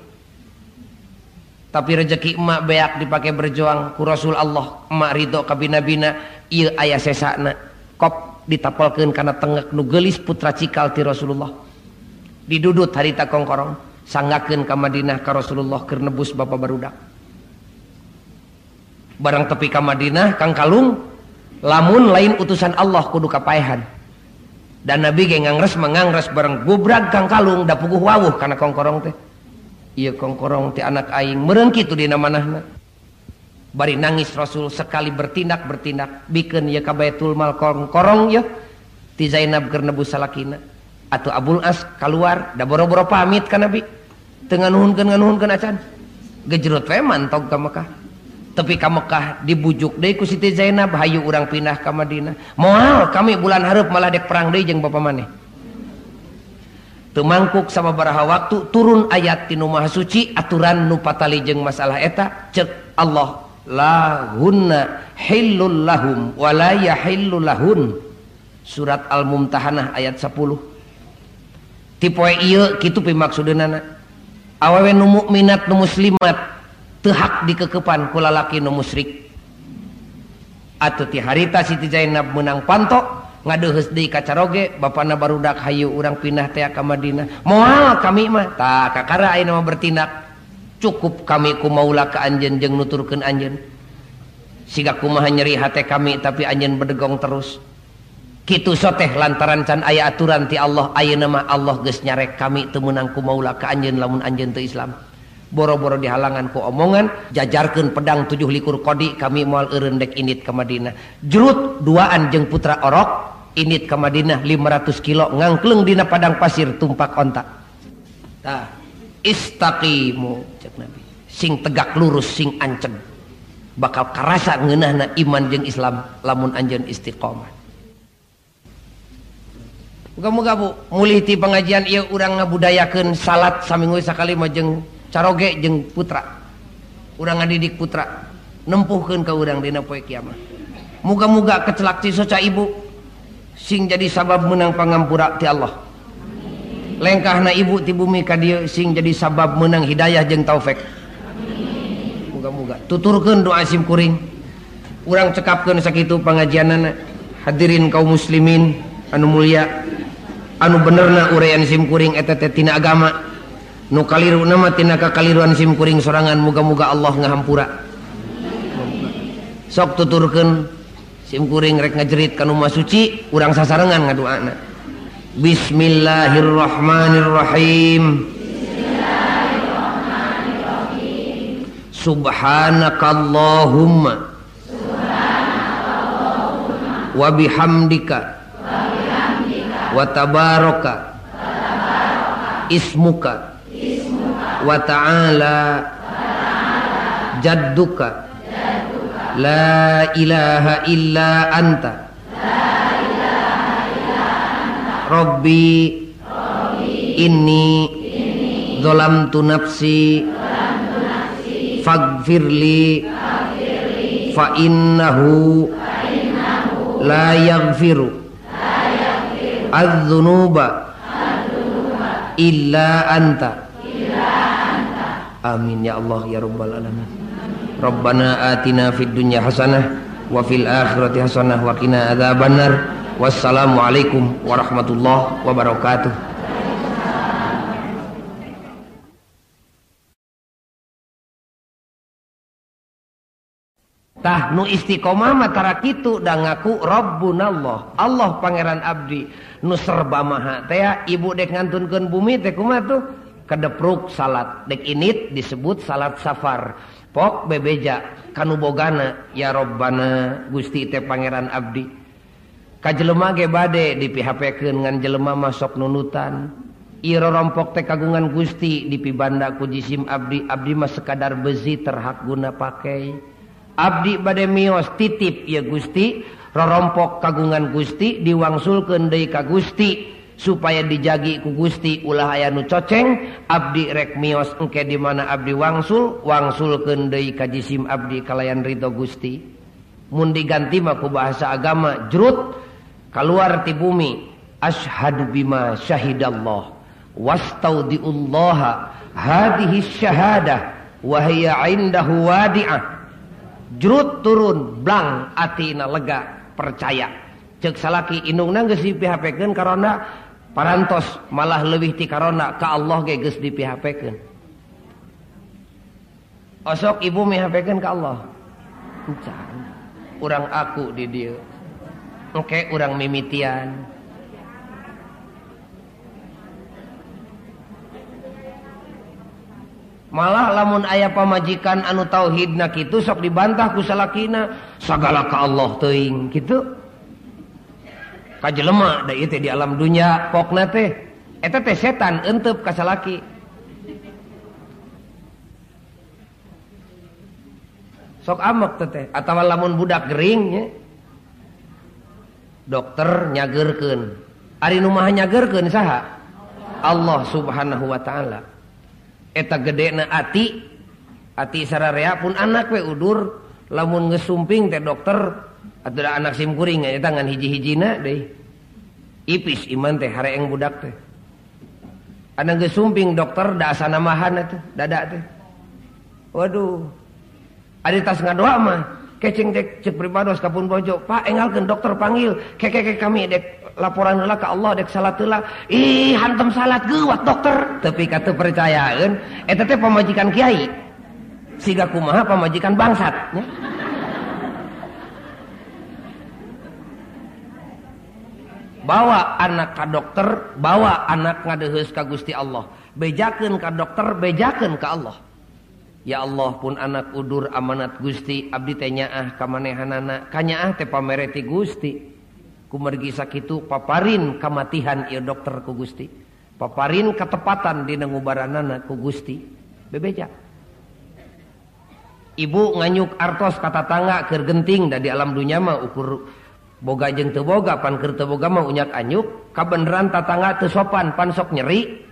tapi rezeki emak beak dipakai berjuang ku Rasul Allah emak ridho kabina-bina iya ayah sesakna kop ditapolkan karena tengek nugelis putra cikal ti Rasulullah. Didudut harita kongkorong sanggakan ke Madinah ke Rasulullah kernebus bapak barudak. Barang tepi ke Madinah kang kalung lamun lain utusan Allah kudu kapaehan dan nabi gengangres mengangres bareng gubrag kang kalung da puguh wawuh kana kongkorong teh. Iya kongkorong teh anak aing meureun kitu dina manahna bari nangis rasul sekali bertindak bertindak. Bikin ya baitul mal kongkorong ya ti Zainab keur nebus salakina. Atau Abul As keluar da boro-boro pamit ka nabi. Teu nganuhunkeun nganuhunkeun acan. Gejrot we mantog ka Mekah. tapi kamu Mekkah dibujuk Deku Siti Zainab Hayu urang pindah ke Madinah. Moal kami bulan hareup malah dek perang Dejeng Bapak maneh. Temangkuk sama baraha waktu turun ayat tinu Maha suci aturan nupatalijeng masalah eta cek Allah lahunna hillul lahum walaya hillul lahun. Surat al-mumtahanah ayat 10 tipe iya gitu pimaksudana awewe nu mukminat nu muslimat. hak dikekepan kulalaki nu musyrik. Atau ti harita Siti Zainab menang pantok ngaduheus deui ka caroge bapana barudak hayu urang pindah teh ka Madinah. Moal kami mah tah kakara ayeuna mah bertindak. Cukup kami ku maula ka anjeun jeung nuturkeun anjeun. Siga kumaha nyeri hate kami tapi anjeun bedegong terus. Kitu soteh lantaran can aya aturan ti Allah ayeuna mah Allah geus nyarek kami teu meunang ku maula ka anjeun lamun anjeun teu Islam. boro-boro di halanganku omongan jajarkan pedang tujuh likur kodi kami mual erendek init ke Madinah. Jerut duaan jeng putra orok init ke Madinah 500 kilo ngangkleng dina padang pasir tumpak ontak nah, istaqimu cek nabi. Sing tegak lurus sing anceng. Bakal karasa ngeunahna iman jeng Islam lamun anjeun istiqomah. Muga-muga bu, mulih ti pengajian iya urang ngabudayakeun salat saminggu sakali majeng caroge jeng putra. Urang ngadidik putra. Nempuhkan ke urang dina poe kiamat. Muga-muga kecelakci soca ibu sing jadi sabab menang pangampura ti Allah. Lengkahna ibu ti bumi ka dieu sing jadi sabab menang hidayah jeng taufik. Muga-muga. Tuturkeun doa sim kuring. Urang cekapkeun sakitu pangajianana hadirin kaum muslimin anu mulia anu benerna uraian sim kuring eta agama. Nu kaliru nama tinaka kaliruan simkuring sorangan muga-muga Allah ngahampura. Sok tuturken simkuring rek ngajerit kan rumah suci urang sasarengan ngadu anak Bismillahirrahmanirrahim. Subhanakallahumma. Wa bihamdika. Wa tabaraka. Ismuka wa ta'ala jadduka. La ilaha illa anta. Rabbi inni zalamtu nafsi faghfirli fa innahu la yaghfiru adz-dzunuba illa anta amin ya Allah ya rabbal alamin. Rabbana atina fid dunya hasanah wa fil akhirati hasanah wa qina adzabannar. Wassalamu alaikum warahmatullahi wabarakatuh. Nu Istiqomah matara itu dan ngaku Robbun Allah Pangeran Abdi. Nuserba maha ibu dek ngantunkan bumi tuh kedepruk salat. Dek init disebut salat safar. Pok bebeja kanubogana ya robbana Gusti teh Pangeran Abdi. Kajlema ge bade di ngan jelema masuk nunutan. Iro rompok teh kagungan Gusti di pibanda ku jisim Abdi. Abdi mah sekadar bezi terhak guna pakai. Abdi bade mios titip ya Gusti rorompok kagungan Gusti diwangsulkeun deui ka Gusti. supaya dijagi ku Gusti ulah aya nu coceng Abdi rekmios engke di mana Abdi wangsul wangsul kendai kajisim Abdi kalayan Ridho Gusti. Mun diganti maku bahasa agama jerut keluar ti bumi. Asyhadu bima syahidallah. Wastaudiullaha. Hadhihi syahadah. Wahia indahu wadi'ah. Jerut turun blang atina lega percaya. Cek salaki indung nanggeus dipihapikeun karena parantos malah lebih ti karena ka Allah ge geus dipihapkeun osok ibu mihapkeun ka Allah. Encan urang aku di dieu. Engke urang mimitian. Malah lamun ayah pamajikan anu tauhidna kitu sok dibantah ku salakina sagala ka Allah teuing kitu. jelema di alam dunya pokna teh. Eta teh setan entep kasalaki sok amok teh atawa lamun budak gering nya dokter nyagerkeun ari nu maha nyagerkeun saha? Allah subhanahu wa ta'ala. Eta gedena ati ati sararea pun anak we udur. Lamun ngesumping teh dokter adalah anak simkuring tangan hiji-hijina deh. Ipis iman teh yang budak teh. Ada gesumping dokter da asa namahan itu dada teh. Waduh ada tas ngadoa mah kecing dek cek pribados kapun bojo. Pak engalkan dokter panggil kekeke kami dek laporan lah ke Allah dek salat lah ih hantem salat gewat dokter. Tapi kata percayaan eta teh pemajikan kiai. Siga kumaha pemajikan bangsatnya bawa anak ka dokter bawa anak ngadeheus ka Gusti Allah. Bejaken ka dokter bejaken ke Allah. Ya Allah pun anak udur amanat Gusti Abdi tenyaah kamanehanana kanyaah teh pamereti Gusti. Kumergi sakitu paparin kematihan ieu dokter ku Gusti. Paparin ketepatan di ngubaranana ku Gusti. Bebeja. Ibu nganyuk artos kata tangga kergenting dari alam dunia mah ukur boga jeng teboga mah unyak anyuk. Kabeneran tatangga sopan pansok nyeri.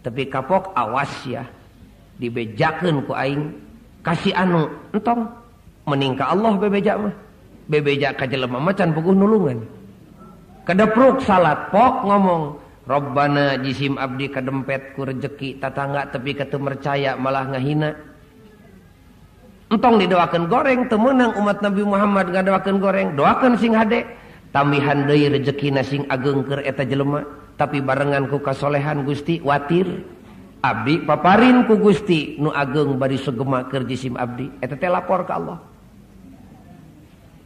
Tapi kapok awas ya dibejakan ku aing. Kasih anu entong. Meningka Allah bebeja mah. Bebeja ka jelema macan puguh nulungan. Kedepruk salat pok ngomong Robbana jisim abdi kadempet ku rejeki tatangga tapi ketu percaya malah ngahina. entong didoakan goreng temenang umat Nabi Muhammad nggak doakan goreng doakan sing hade. Tamihan deui rezeki sing ageng keur eta jelema tapi barengan ku kasolehan Gusti watir. Abdi paparin ku Gusti nu ageng bari segema kerjisim abdi. Eta teh lapor ka Allah.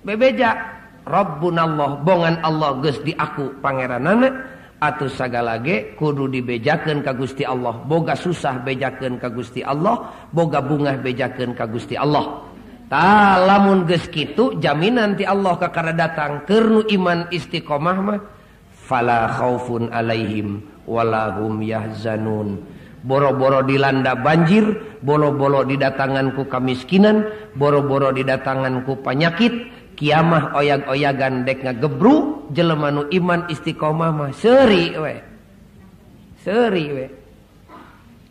Bebeja Rabbunallah bongan Allah geus di aku pangeranana. atau sagalage kudu dibejakeun ka Gusti Allah. Boga susah bejakeun ka Gusti Allah boga bunga bejakeun ka Gusti Allah. Ta lamun geus kitu jaminan ti Allah kakara datang. Kernu iman istiqomah mah fala khaufun alaihim wala hum yahzanun. Boro-boro dilanda banjir bolo-bolo didatanganku kemiskinan boro-boro didatanganku penyakit kiamah oyag-oyagan dek ngagebru jelemanu iman istiqomah mah seri we. Seri we.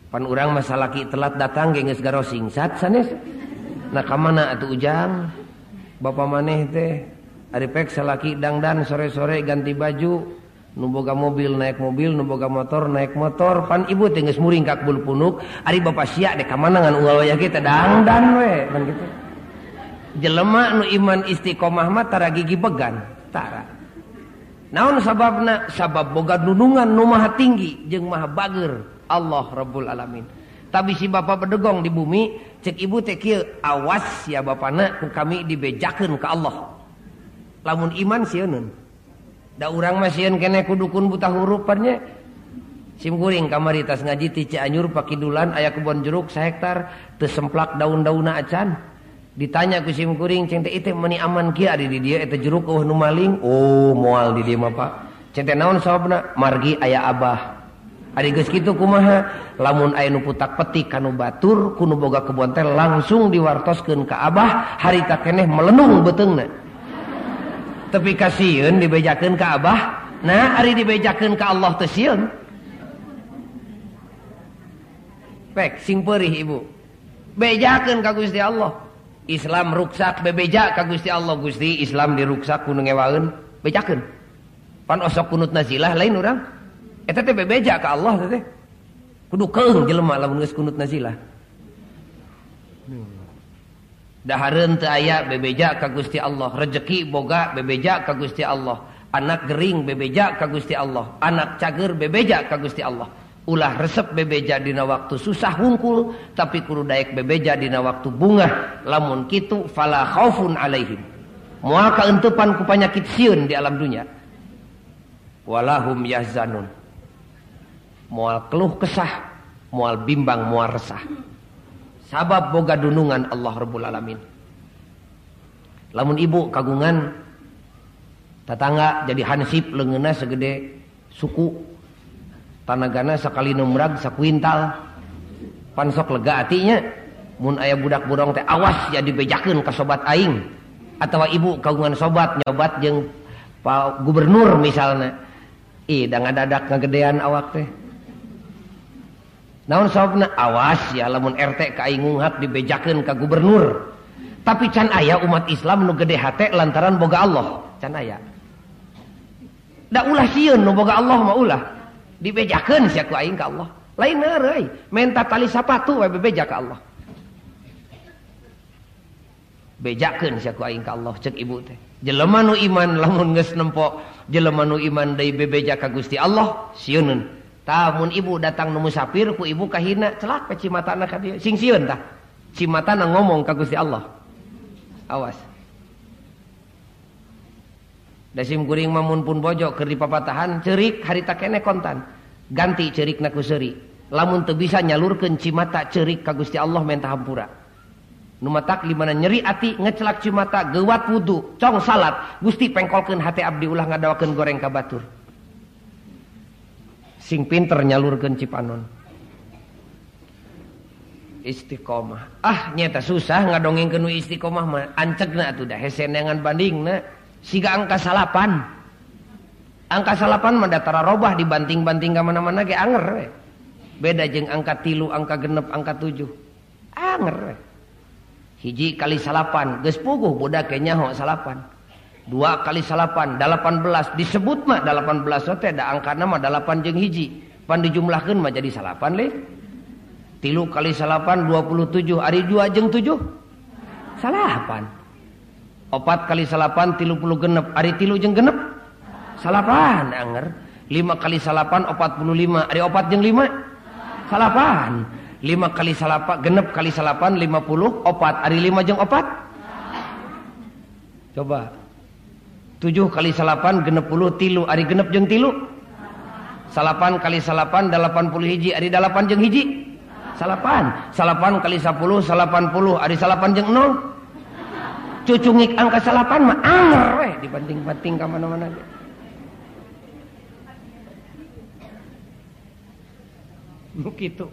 Pan urang masa laki telat datang ge geus garo singkat sanes. Nah ka mana atuh ujang? Bapak maneh teh? Ari pek salaki dangdan sore-sore ganti baju nu boga mobil naik mobil nu boga motor naik motor. Pan ibu teh geus muring kak bulu punuk ari bapak sia dek ka mana ngan ulah kita? Dangdan we kan gitu. jelemak nu iman Istiqomah matara gigi begantara naon sababna? Sabab boga dunungan Numaha tinggi jeung maha Bager. Allah Rabbul alamin. Tapi si Bapak bedegong di bumi cek ibu tekil awas ya ku kami dibejakan ke Allah. Lamun iman siun da urang masihun kene kudukun buta hurupannya simkuring kamaritas ngaji ti Anyur Pakidulan aya kebon jeruk sehektar tersemplak daun-dauna acan. ditanya kusimkuring meni aman Ki dia jeruk nu maling? Oh mual di dia Pak. Cente naon sababna margi ayah Abah. Ari geus kitu kumaha? Lamun aya nu putak petik kanu Batur kuno boga kebon teh langsung diwartoskeun ka Abah harita keneh melenung beuteungna tapi kasieun dibejakeun ka Abah. Nah Ari dibejakeun ka Allah teh sieun. Pek sing perih Ibu. Bejakeun ka Gusti Allah. Islam ruksak bebeja ka Gusti Allah. Gusti Islam diruksak ku ngewaeun bejaken pan osok kunut nazilah lain urang. Eta teh bebeja ka Allah teh kudu keung jelema lamun geus kunut nazilah. Dahareun teu aya bebeja ka Gusti Allah. Rezeki boga bebeja ka Gusti Allah. Anak gering bebeja ka Gusti Allah. Anak cager bebeja ka Gusti Allah. Ulah resep bebeja dina waktu susah hungkul tapi kudu daek bebeja dina waktu bunga lamun kitu fala khaufun alaihim. Moal kaentepan ku panyakit di alam dunia. Walahum yahzanun. Moal keluh kesah moal bimbang moal resah. Sabab boga dunungan Allah Rabbul Alamin. Lamun ibu kagungan tetangga jadi hansip leungeunna segede suku tanagana sekali numrag sakuintal. Pansok lega hatinya mun aya budak burong teh awas jadi dibejakeun ka sobat aing. Atau ibu kagungan sobat nyobat jeung Pak Gubernur misalnya ih da ngadadak ngagedean awak teh. Naon sobna? Awas ya lamun RT ka aing ngunghat dibejakeun ka gubernur. Tapi can aya umat Islam nu gede hate lantaran boga Allah. Can aya? Da ulah sieun nu boga Allah mah ulah. dibejakan si aku aing ke Allah. Lain euy menta tali sapatu we bebeja ka Allah. Bejakeun si aku aing ka Allah cek ibu teh. Jelema nu iman lamun geus nempo jelema nu iman deui bebeja ka Gusti Allah sieuneun. Tah mun ibu datang nu musafir ku ibu kahina celak pe cimatana ka dieu sing sieun tah. Cimatana ngomong ka Gusti Allah. Awas. dasimkuring mamun pun bojok ke dipapatahan cerik harita kene kontan. Ganti cerik naku seri lamun teu bisa nyalurkeun cimata cerik ka Gusti Allah menta hampura nu matak limana nyeri ati ngecelak cimata gewat wudu cong salat Gusti pengkolkeun hati abdi ulah ngadawakeun goreng ka batur. Sing pinter nyalurkeun cipanon. Istiqomah. Ah nyata susah ngadongengkeun istiqomah mah. Ancegna atuh dah hesenengan banding bandingna. siga angka salapan. Angka salapan mendatara robah dibanting-banting ke mana-mana ke anger we. beda jeng angka tilu angka genep angka tujuh. Anger we. hiji kali salapan geus puguh budak kenyaho salapan. Dua kali salapan delapan belas. Disebut mah delapan belas teh da angka nama delapan jeng hiji. Pan dijumlahkan mah jadi salapan leh tilu kali salapan 27 hari dua jeng tujuh? Salapan. opat kali salapan tilu puluh genep. Ari tilu jeng genep? Salapan anger. Lima kali salapan opat puluh lima. Hari opat jeng lima? Salapan. Lima kali salapan genep kali salapan lima puluh. Opat. Hari lima jeng opat? Coba. Tujuh kali salapan genep puluh. Tilu. Hari genep jeng tilu? Salapan kali salapan delapan puluh hiji. Hari delapan jeng hiji? Salapan. Salapan kali sepuluh salapan puluh. Hari salapan jeng nol? Cucungik angka salapan mah anger weh dibanding-banding ke mana-mana [LAUGHS] gitu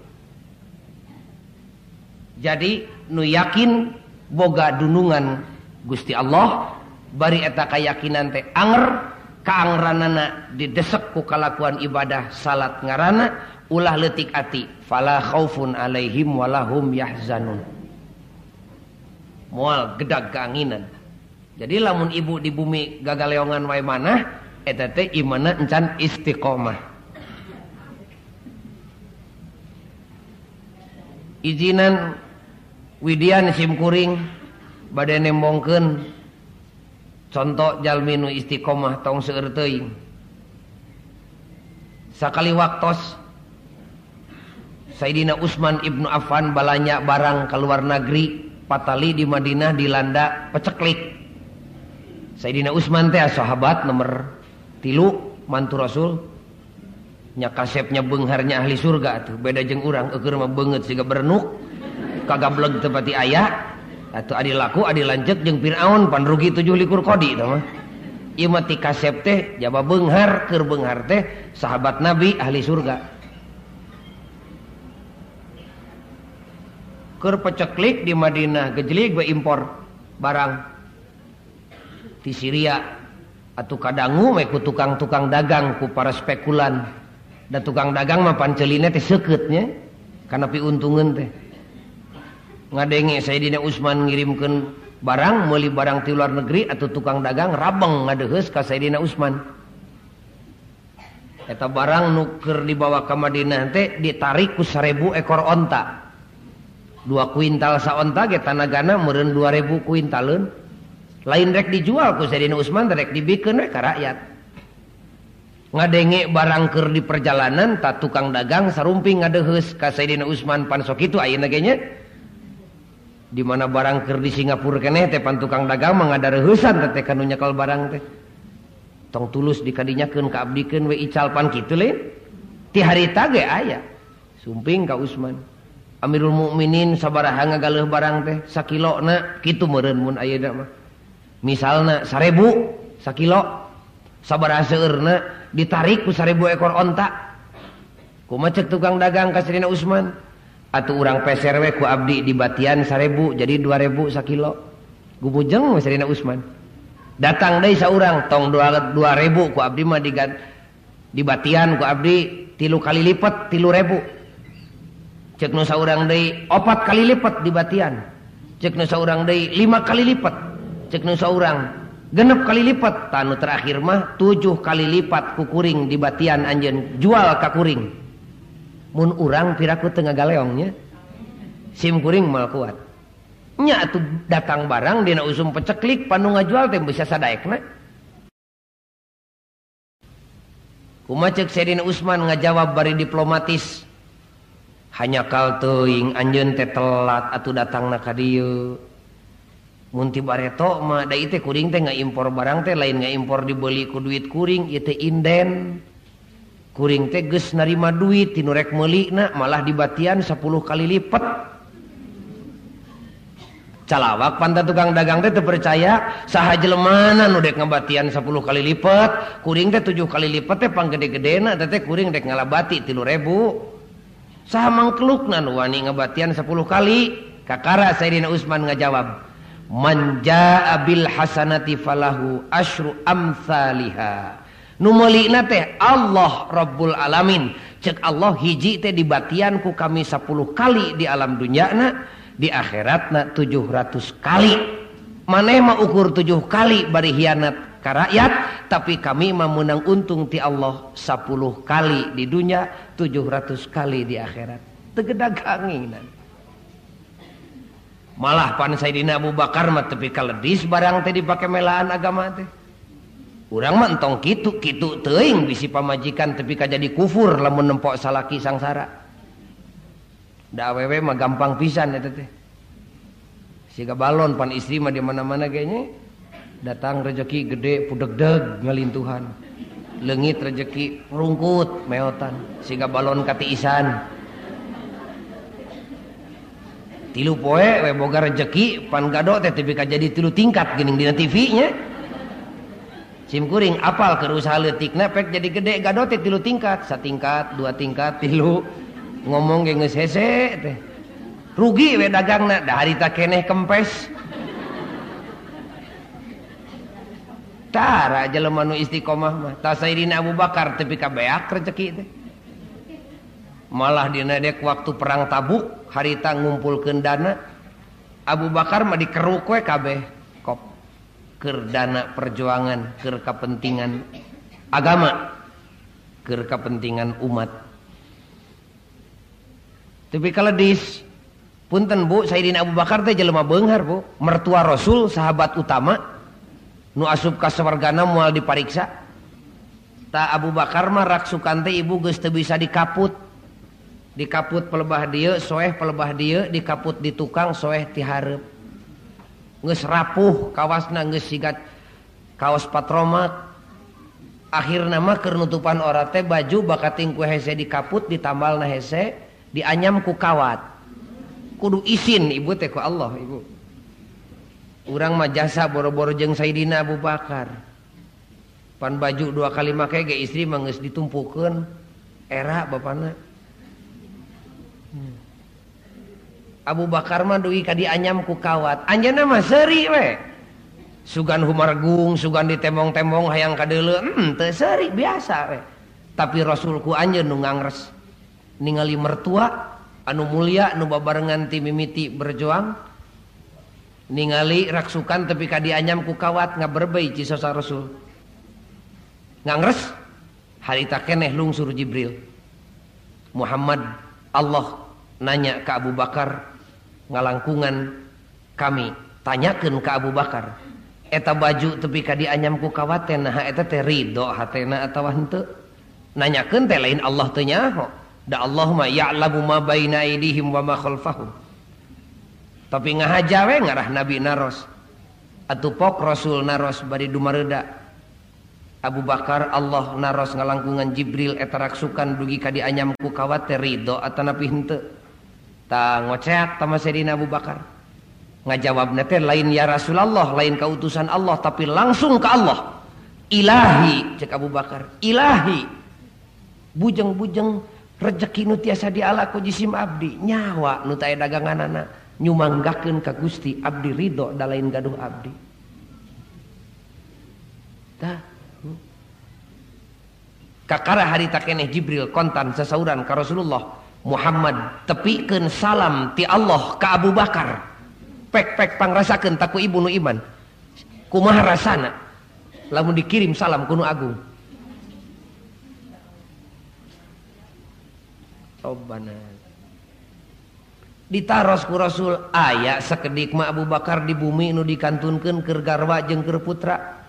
jadi nu yakin boga dunungan Gusti Allah bari eta keyakinan teh anger kaangranana didesek ku kalakuan ibadah salat ngarana ulah letik ati fala khaufun alaihim walahum yahzanun moal gedak keanginan. Jadi lamun ibu di bumi gagal leongan wae mana eta teh imana encan istiqomah. Izinan Widian simkuring badai nembongken contoh jalminu istiqomah tong seueur teuing. Sakali waktos Sayyidina Utsman ibnu Affan balanya barang keluar negeri Patali di Madinah dilanda peceklik. Sayyidina Utsman teh sahabat nomor tilu mantu Rasul. Nya kasepnya beungharnya ahli surga tuh beda jeung urang eukeur mah beungeut siga berenuk. Kagableg teu pati aya. Atuh adi laku adi lanjut jeung Firaun pan rugi tujuh likur kodi tah mah. Ieu mah ti kasep teh jaba beunghar keur beunghar teh sahabat Nabi ahli surga. keur peceklik di Madinah gejelik beimpor barang. Di Syria atau kadanggu meku tukang-tukang dagang ku para spekulan. Dan tukang dagang mah pancelina teh seketnya karena pi untungeun teh. Ngadenge Sayidina Utsman Usman ngirimkan barang meuli barang ti luar negeri atau tukang dagang rabeng ngadeheus ka Sayyidina Usman. Eta barang nuker dibawa ke Madinah teh ditarik ku 1000 ekor onta. dua kuintal saonta ge tanagana meureun 2000 kuintalun lain rek dijual ku Sayyidina Utsman rek dibikeun we ka rakyat. Ngadenge barang keur di perjalanan tak tukang dagang sarumping ngadeheus ka Sayyidina Utsman pan sok itu ayeuna ge nya? Di mana barang keur di Singapura keneh teh pan tukang dagang mangadarehusan teh kanu nyekel barang teh. Tong tulus dikadinyakeun ka abdikeun we ical pan kitu leun ti harita ge aya sumping ka Utsman Amirul Mukminin sabaraha ngagaleuh barang teh sakilo na meureun mun ayeuna mah. Misalna 1000 sakilo sabaraha seueurna ditarik ku 1000 ekor onta. Kumaha cek tukang dagang ka Sirina Usman. Atuh urang peser we ku abdi di batian 1000 jadi dua ribu sakilo. Gubujeng we Sirina Usman. Datang deui saurang tong dua, dua ribu ku abdi mah di, di batian ku abdi tilu kali lipat tilu ribu cek nusa orang day opat kali lipat di batian. Cek nusa orang day lima kali lipat. Cek nusa orang genep kali lipat. Tanu terakhir mah tujuh kali lipat kukuring di batian anjen jual kakuring mun urang piraku tengah galeongnya sim kuring mal kuat. Nya atuh datang barang dina usum peceklik panu ngajual teh bisa sadaekna kumaha cek Serina Usman ngajawab bari diplomatis? hanya kal tuing anjun teh telat atau datang na dieu. Munti bareto mah da teh kuring teh impor barang teh lain impor dibeli ku duit kuring ieu inden. Kuring teh geus narima duit tinu rek meulina malah dibatian 10 kali lipat calawak pantat tukang dagang teh percaya saha jelemana nu dek ngabatian 10 kali lipat kuring teh 7 kali lipat teh panggede-gedena teh kuring dek ngalabati 3000 saha mangkelukna nu wani ngabatian 10 kali. Kakara Sayyidina Utsman ngajawab manja abil hasanati falahu asyru Nu meulina teh Allah Rabbul alamin. Cek Allah hiji teh dibatian ku kami 10 kali di alam dunyana di akhiratna 700 kali. Maneh mah ukur 7 kali bari hianat ka rakyat tapi kami mah menang untung ti Allah 10 kali di dunia 700 kali di akhirat. Tegedag anginan malah pan Sayyidina Abu Bakar mah tepi kaledis barang teh dipakai melaan agama teh. Kurang mentong gitu gitu teing bisi pamajikan tapi kan jadi kufur lah menempok salaki sangsara. Dah awewe mah gampang pisan ya teh siga balon pan istri mah di mana-mana kayaknya. Datang rezeki gede pudeg-deg ngalintuhan lengit rezeki rungkut meotan. Siga balon kati isan. Tilu poe we boga rezeki pan gado teh tapi jadi tilu tingkat gening dina TV nya. Sim kuring apal ke usaha leutikna pek jadi gede gado teh tilu tingkat. Satingkat dua tingkat tilu. Ngomong ge geus hese teh. rugi we dagang na dari tak keneh kempes. Tara jelema nu istiqomah mah. Ta Sayyidina Abu Bakar tapi kabeak rezeki teh. Malah dina dek waktu perang tabuk harita ngumpulkeun dana Abu Bakar mah dikeruk we kabeh. Kop keur dana perjuangan keur kepentingan agama keur kepentingan umat. Tapi kalau dis punten Bu. Sayyidina Abu Bakar teh jelema beunghar Bu. Mertua Rasul sahabat utama. Nu asup ka swargana moal dipariksa. Ta Abu Bakar mah raksukan teh ibu geus teu bisa dikaput. Dikaput pelebah dieu soeh pelebah dieu dikaput di tukang soeh ti hareup. Geus rapuh kawasna geus sigat kaos patromak. Akhirna mah keur nutupan ora teh baju bakating ku hese dikaput ditambal na hese dianyam ku kawat. kudu izin ibu tehku Allah ibu. Urang mah jasa boro-boro jeng Sayyidina Abu Bakar. Pan baju dua kali make ge istri mah geus ditumpukeun. Era bapana. Hmm. Abu Bakar mah dugi ka dianyam ku kawat. Anjeunna mah seuri we. Sugan humargung sugan ditemong-temong hayang kadeule hmm, teu seuri biasa we. Tapi rasulku anjeun nu ngangres ningali mertua anu mulia nu babarengan ti mimiti berjuang ningali raksukan tapi ka dianyam ku kawat ngaberbei cisosa rasul. Ngangres harita keneh lungsur Jibril. Muhammad Allah nanya ke Abu Bakar ngalangkungan kami tanyakan ke Abu Bakar eta baju tepi ka dianyam ku kawat naha eta teh ridho hatena atawa henteu? Nanyakeun teh lain Allah teu nyaho. Da Allahumma ya'lamu ma baina aydihim wa ma khalfahum. Tapi ngahaja we ngarah Nabi naros. Atuh pok Rasul naros bari dumareda. Abu Bakar Allah naros ngalangkungan Jibril eta raksukan dugi ka dianyam ku kawate ridho atanapi henteu. Ta ngoceak tama Sayyidina Abu Bakar. Ngajawabna teh lain ya Rasulullah, lain kautusan Allah tapi langsung ke Allah. Ilahi cek Abu Bakar. Ilahi. Bujeng-bujeng rezeki nu tiasa dialaku jisim Abdi. Nyawa nuta dagangan daganganana. Nyumanggakeun ka Gusti Abdi Ridho da lain gaduh Abdi. Tah hmm? Kakara hari takeneh Jibril kontan sesauran ka Rasulullah. Muhammad tepikan salam ti Allah ke Abu Bakar. Pek pek pangrasakan taku ibu nu iman. Kumaha rasana? Lamun dikirim salam kuno agung. soban ditarosku Rasul aya sekedikma Abu Bakar di bumi nu dikantunkan kegarwa jengker putra.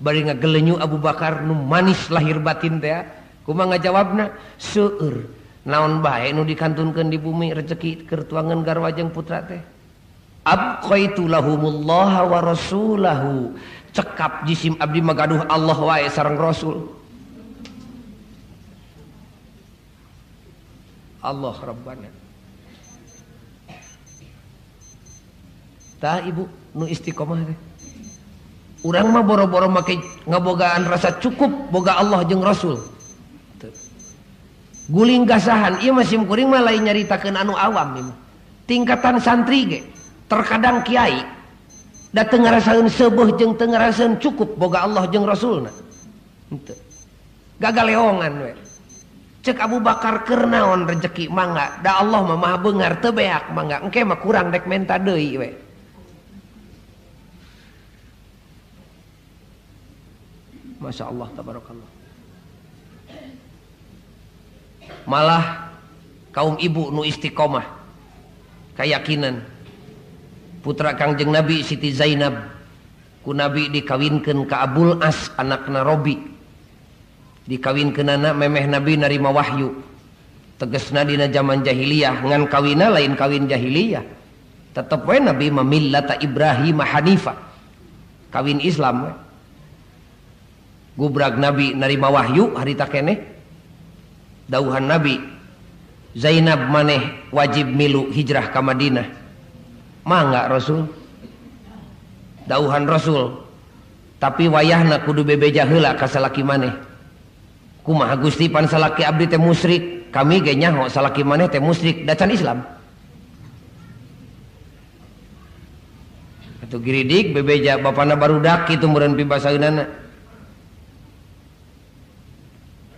Bari ngagelenyu Abu Bakar nu manis lahir batin teh ah. kuma ngajawabna seueur naon bae nu dikantunkan di bumi rezeki kertuangan garwa jeung putra teh? Abqaitu lahumullaha wa rasulahu. Cekap jisim abdi magaduh Allah wae sareng Rasul. Allah Rabbana Tah ibu nu istiqomah teh. Urang mah boro-boro make ngabogaan rasa cukup boga Allah jeung Rasul Tuh. guling gasahan iya masih kuring mah lain nyaritakeun anu awam ibu. tingkatan santri ge terkadang kiai da teu ngarasakeun seubeuh jeung teu ngarasakeun cukup boga Allah jeung Rasulna henteu gagal leongan we cek Abu Bakar kenaon rezeki mangga da Allah mah maha beungar teu beak mangga engke mah kurang dek menta deui we. Masya Allah tabarakallah. Malah kaum ibu nu istiqomah keyakinan putra kangjeng Nabi Siti Zainab ku Nabi dikawinkan ke Abul As anakna Robi. dikawin ke nana memeh nabi narima Wahyu. Teges Nadina zaman jahiliyah. Ngan kawina lain kawin jahiliyah. Tetap we nabi memillata Ibrahim Hanifa. Kawin Islam we. gubrak nabi narima Wahyu harita keneh dauhan nabi Zainab maneh wajib milu hijrah ke Madinah. Mangga Rasul? Dauhan Rasul. Tapi wayahna kudu bebeja heula ka salaki maneh. kumaha Gusti pan salaki abdi teh musyrik? Kami ge nyaho salaki maneh teh musyrik dacan Islam. Atuh giridik bebeja bapana barudak kitu meureun pibasaeunana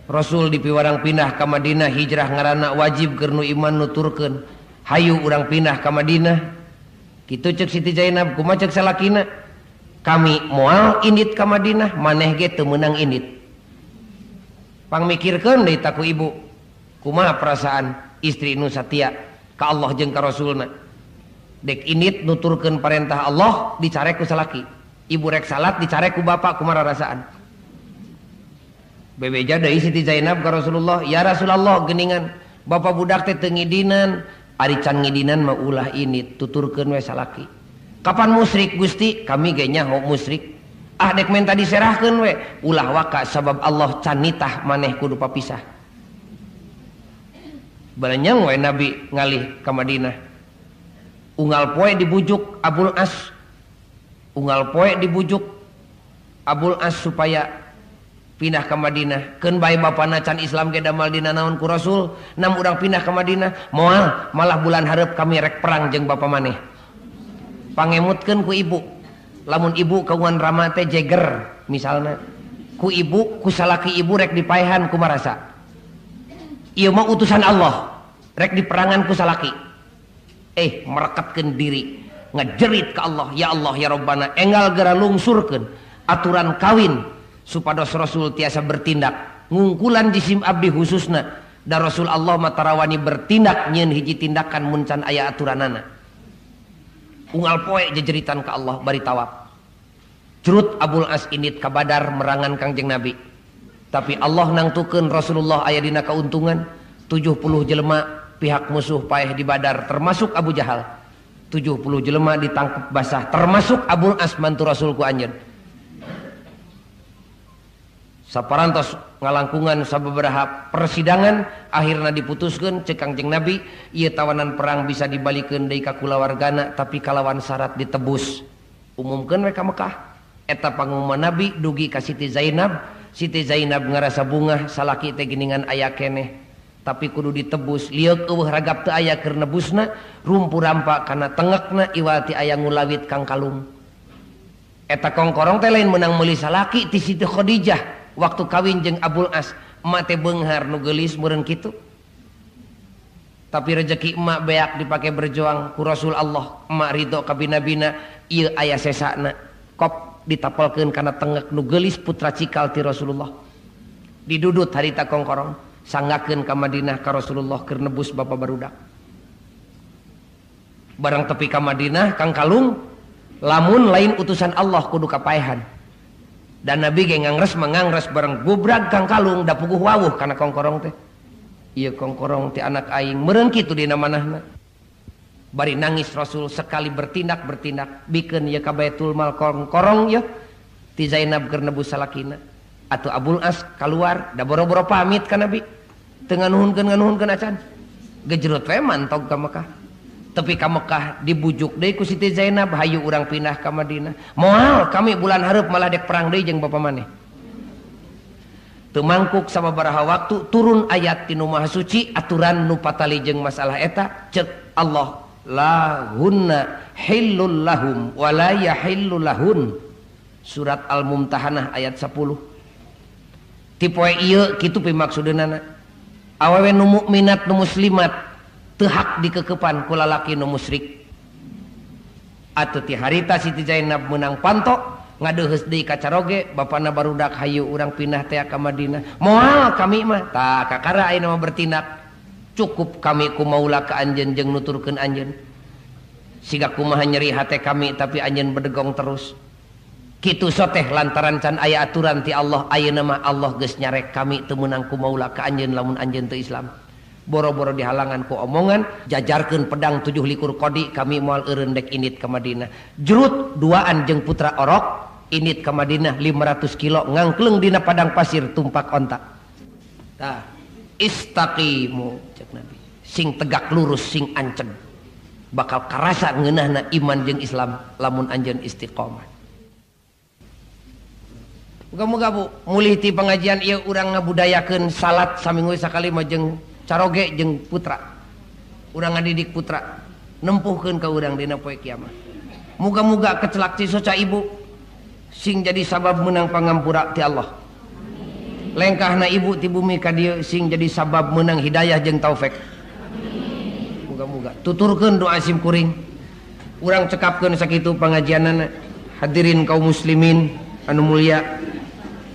Rasul dipiwarang pindah ka Madinah hijrah ngaranna wajib keur nu iman nuturkeun hayu urang pindah ka Madinah. Kitu cek Siti Zainab kumaha cek salakina? Kami moal indit ka Madinah maneh ge teu meunang indit. mikirkan ditaku ibu. Kuma perasaan istri Nu Satia ke Allah jengka Rasulna? Dek init nuturkan perintah Allah dicareku salaki. Ibu rek salat dicareku bapak kumara rasaan bebeja dari Siti Zainab ke Rasulullah ya Rasulullah geningan. Bapak budak teh tengidinan ari can ngidinan mah ulah ini tuturkeun we salaki. Kapan musrik gusti? Kami genya musrik Ah, adek tadi diserahkan we. Ulah waka sabab Allah canitah maneh kudu papisah. Balanyang we nabi ngalih ke Madinah. Unggal poe dibujuk Abul As. Unggal poe dibujuk Abul As supaya pindah ke Madinah. Ken bayi bapana can Islam ke damal dina naon ku Rasul nam urang pindah ke Madinah. Moal malah bulan harap kami rek perang jeng bapa maneh. Pangemutkeun ku ibu. lamun ibu keuan ramate jeger misalnya ku ibu ku salah ke ibu rek dipaehan ku marasa. Iya mah utusan Allah rek diperangan ku salaki. Eh merekatkan diri ngejerit ke Allah. Ya Allah ya Rabbana enggal gara lungsurkan aturan kawin supados Rasul tiasa bertindak. Ngungkulan jisim abdi khususna dan Rasul Allah matarawani bertindak nyen hiji tindakan muncan ayah aturanana. unggal poe jejeritan ke Allah bari tawaf. Curut Abul As init ka Badar merangan Kangjeng Nabi. Tapi Allah nangtukeun Rasulullah aya dina kauntungan 70 jelema pihak musuh paeh di Badar termasuk Abu Jahal. 70 jelema ditangkap basah termasuk Abul As mantu Rasul ku anjeun. Saparantos ngalangkungan sababaraha persidangan akhirnya diputuskan cekangjeng nabi ia tawanan perang bisa dibalikin dari kakulawargana tapi kalawan syarat ditebus. Umumkan mereka Mekah eta pengumuman nabi dugi ka Siti Zainab. Siti Zainab ngerasa bunga salaki teh geningan aya keneh. Tapi kudu ditebus liuk eueuh ragap teu aya keur nebusna rumpu rampa kana tengekna iwati aya ngulawit kang kalung. Eta kongkorong teh lain menang meuli salaki ti Siti Khadijah. waktu kawin jeung Abul As mate Benghar nugelis mureng gitu tapi rezeki emak beak dipakai berjuang ku Rasul Allah emak ridho kabina-bina iya ayah sesana. Kop ditapalkan karena tengek nugelis putra cikal ti Rasulullah. Didudut harita kongkorong sanggakan ke Madinah ke Rasulullah kernebus bapak barudak. Barang tepi ke Madinah kang kalung lamun lain utusan Allah kudu kapaehan. dan nabi gengangres mengangres bareng gubrag kang kalung da puguh wawuh kana kongkorong teh. Iya kongkorong teh anak aing. Meureun kitu dina manahna bari nangis rasul sekali bertindak bertindak bikin ya ka baitul mal kongkorong ya ti Zainab keur nebus salakina. Atuh Abul As keluar da boro-boro pamit ka nabi. Teu nganuhunkeun nganuhunkeun acan. Gejrot we mantog ka Mekah. tapi ke Mekkah dibujuk Deku Siti Zainab hayu urang pindah ke Madinah. Moal kami bulan Harp malah dek perang Dejeng Bapak maneh. Temangkuk sama baraha waktu turun ayat di Maha suci aturan nupatalijeng masalah eta cek Allah lahunna hillul lahum walaya hillul lahun. Surat al-mumtahanah ayat 10 tipe iya gitu pimaksudana awewe nu mukminat nu muslimat hak dikekepan kulalaki nu musyrik. Atau ti harita Siti Zainab menang pantok ngadeheus deui ka caroge bapana barudak hayu urang pindah teh ka Madinah. Moal kami mah. Tah kakara ayeuna mah bertindak. Cukup kami ku maula ka anjeun jeung nuturkeun anjeun. Siga kumaha nyeri hate kami tapi anjeun berdegong terus. Kitu soteh lantaran can aya aturan ti Allah ayeuna mah Allah geus nyarek kami teu meunang ku maula ka anjeun lamun anjeun teu Islam. boro-boro dihalangan ku omongan jajarkan pedang tujuh likur kodi kami mual erendek init ke Madinah. Jerut duaan jeng putra orok init ke Madinah 500 kilo ngangkleng dina padang pasir tumpak ontak Tah, istaqimu cek Nabi. Sing tegak lurus sing ancen bakal karasa ngenahna iman jeng Islam lamun anjen istiqomah. Muga-muga bu, mulih ti pengajian iya urang ngabudayakeun salat saminggu sakali majeng caroge jeung putra. Urang ngadidik putra. Nempuhkeun ka urang dina poe kiamat. Muga-muga kecelak soca ibu sing jadi sabab menang pangampura ti Allah. Lengkahna ibu ti bumi ka dieu sing jadi sabab menang hidayah jeung taufik. Muga-muga. Tuturkeun doa sim kuring. Urang cekapkeun sakitu pangajianana. hadirin kaum muslimin anu mulia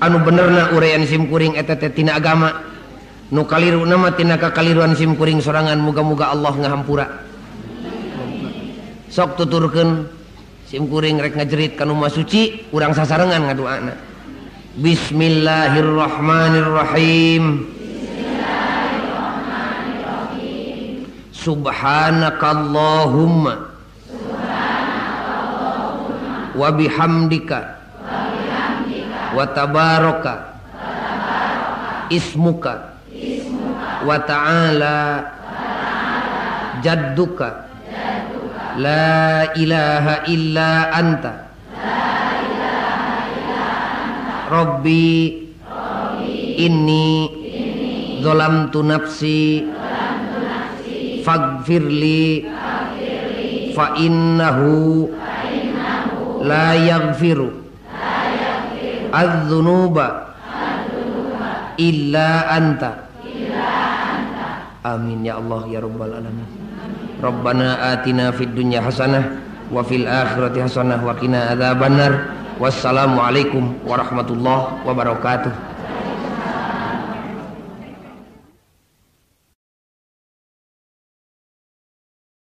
anu benerna uraian sim kuring eta teh tina agama. nukaliru kakaliruan Sim simkuring sorangan. Muga-muga Allah ngahampura. Sok tuturken simkuring rek ngajerit kan suci urang sasarengan ngadoana Bismillahirrahmanirrahim. Subhanakallahumma. Wa bihamdika. Wa tabaraka ismuka. Wa ta'ala jadduka. La ilaha illa anta. Rabbi inni zalamtu nafsi faghfirli fa innahu la yaghfiru adzunuba illa anta amin ya Allah ya rabbal alamin. Rabbana atina fid dunya hasanah wa fil akhirati hasanah wa qina adzabannar wassalamu alaikum warahmatullahi wabarakatuh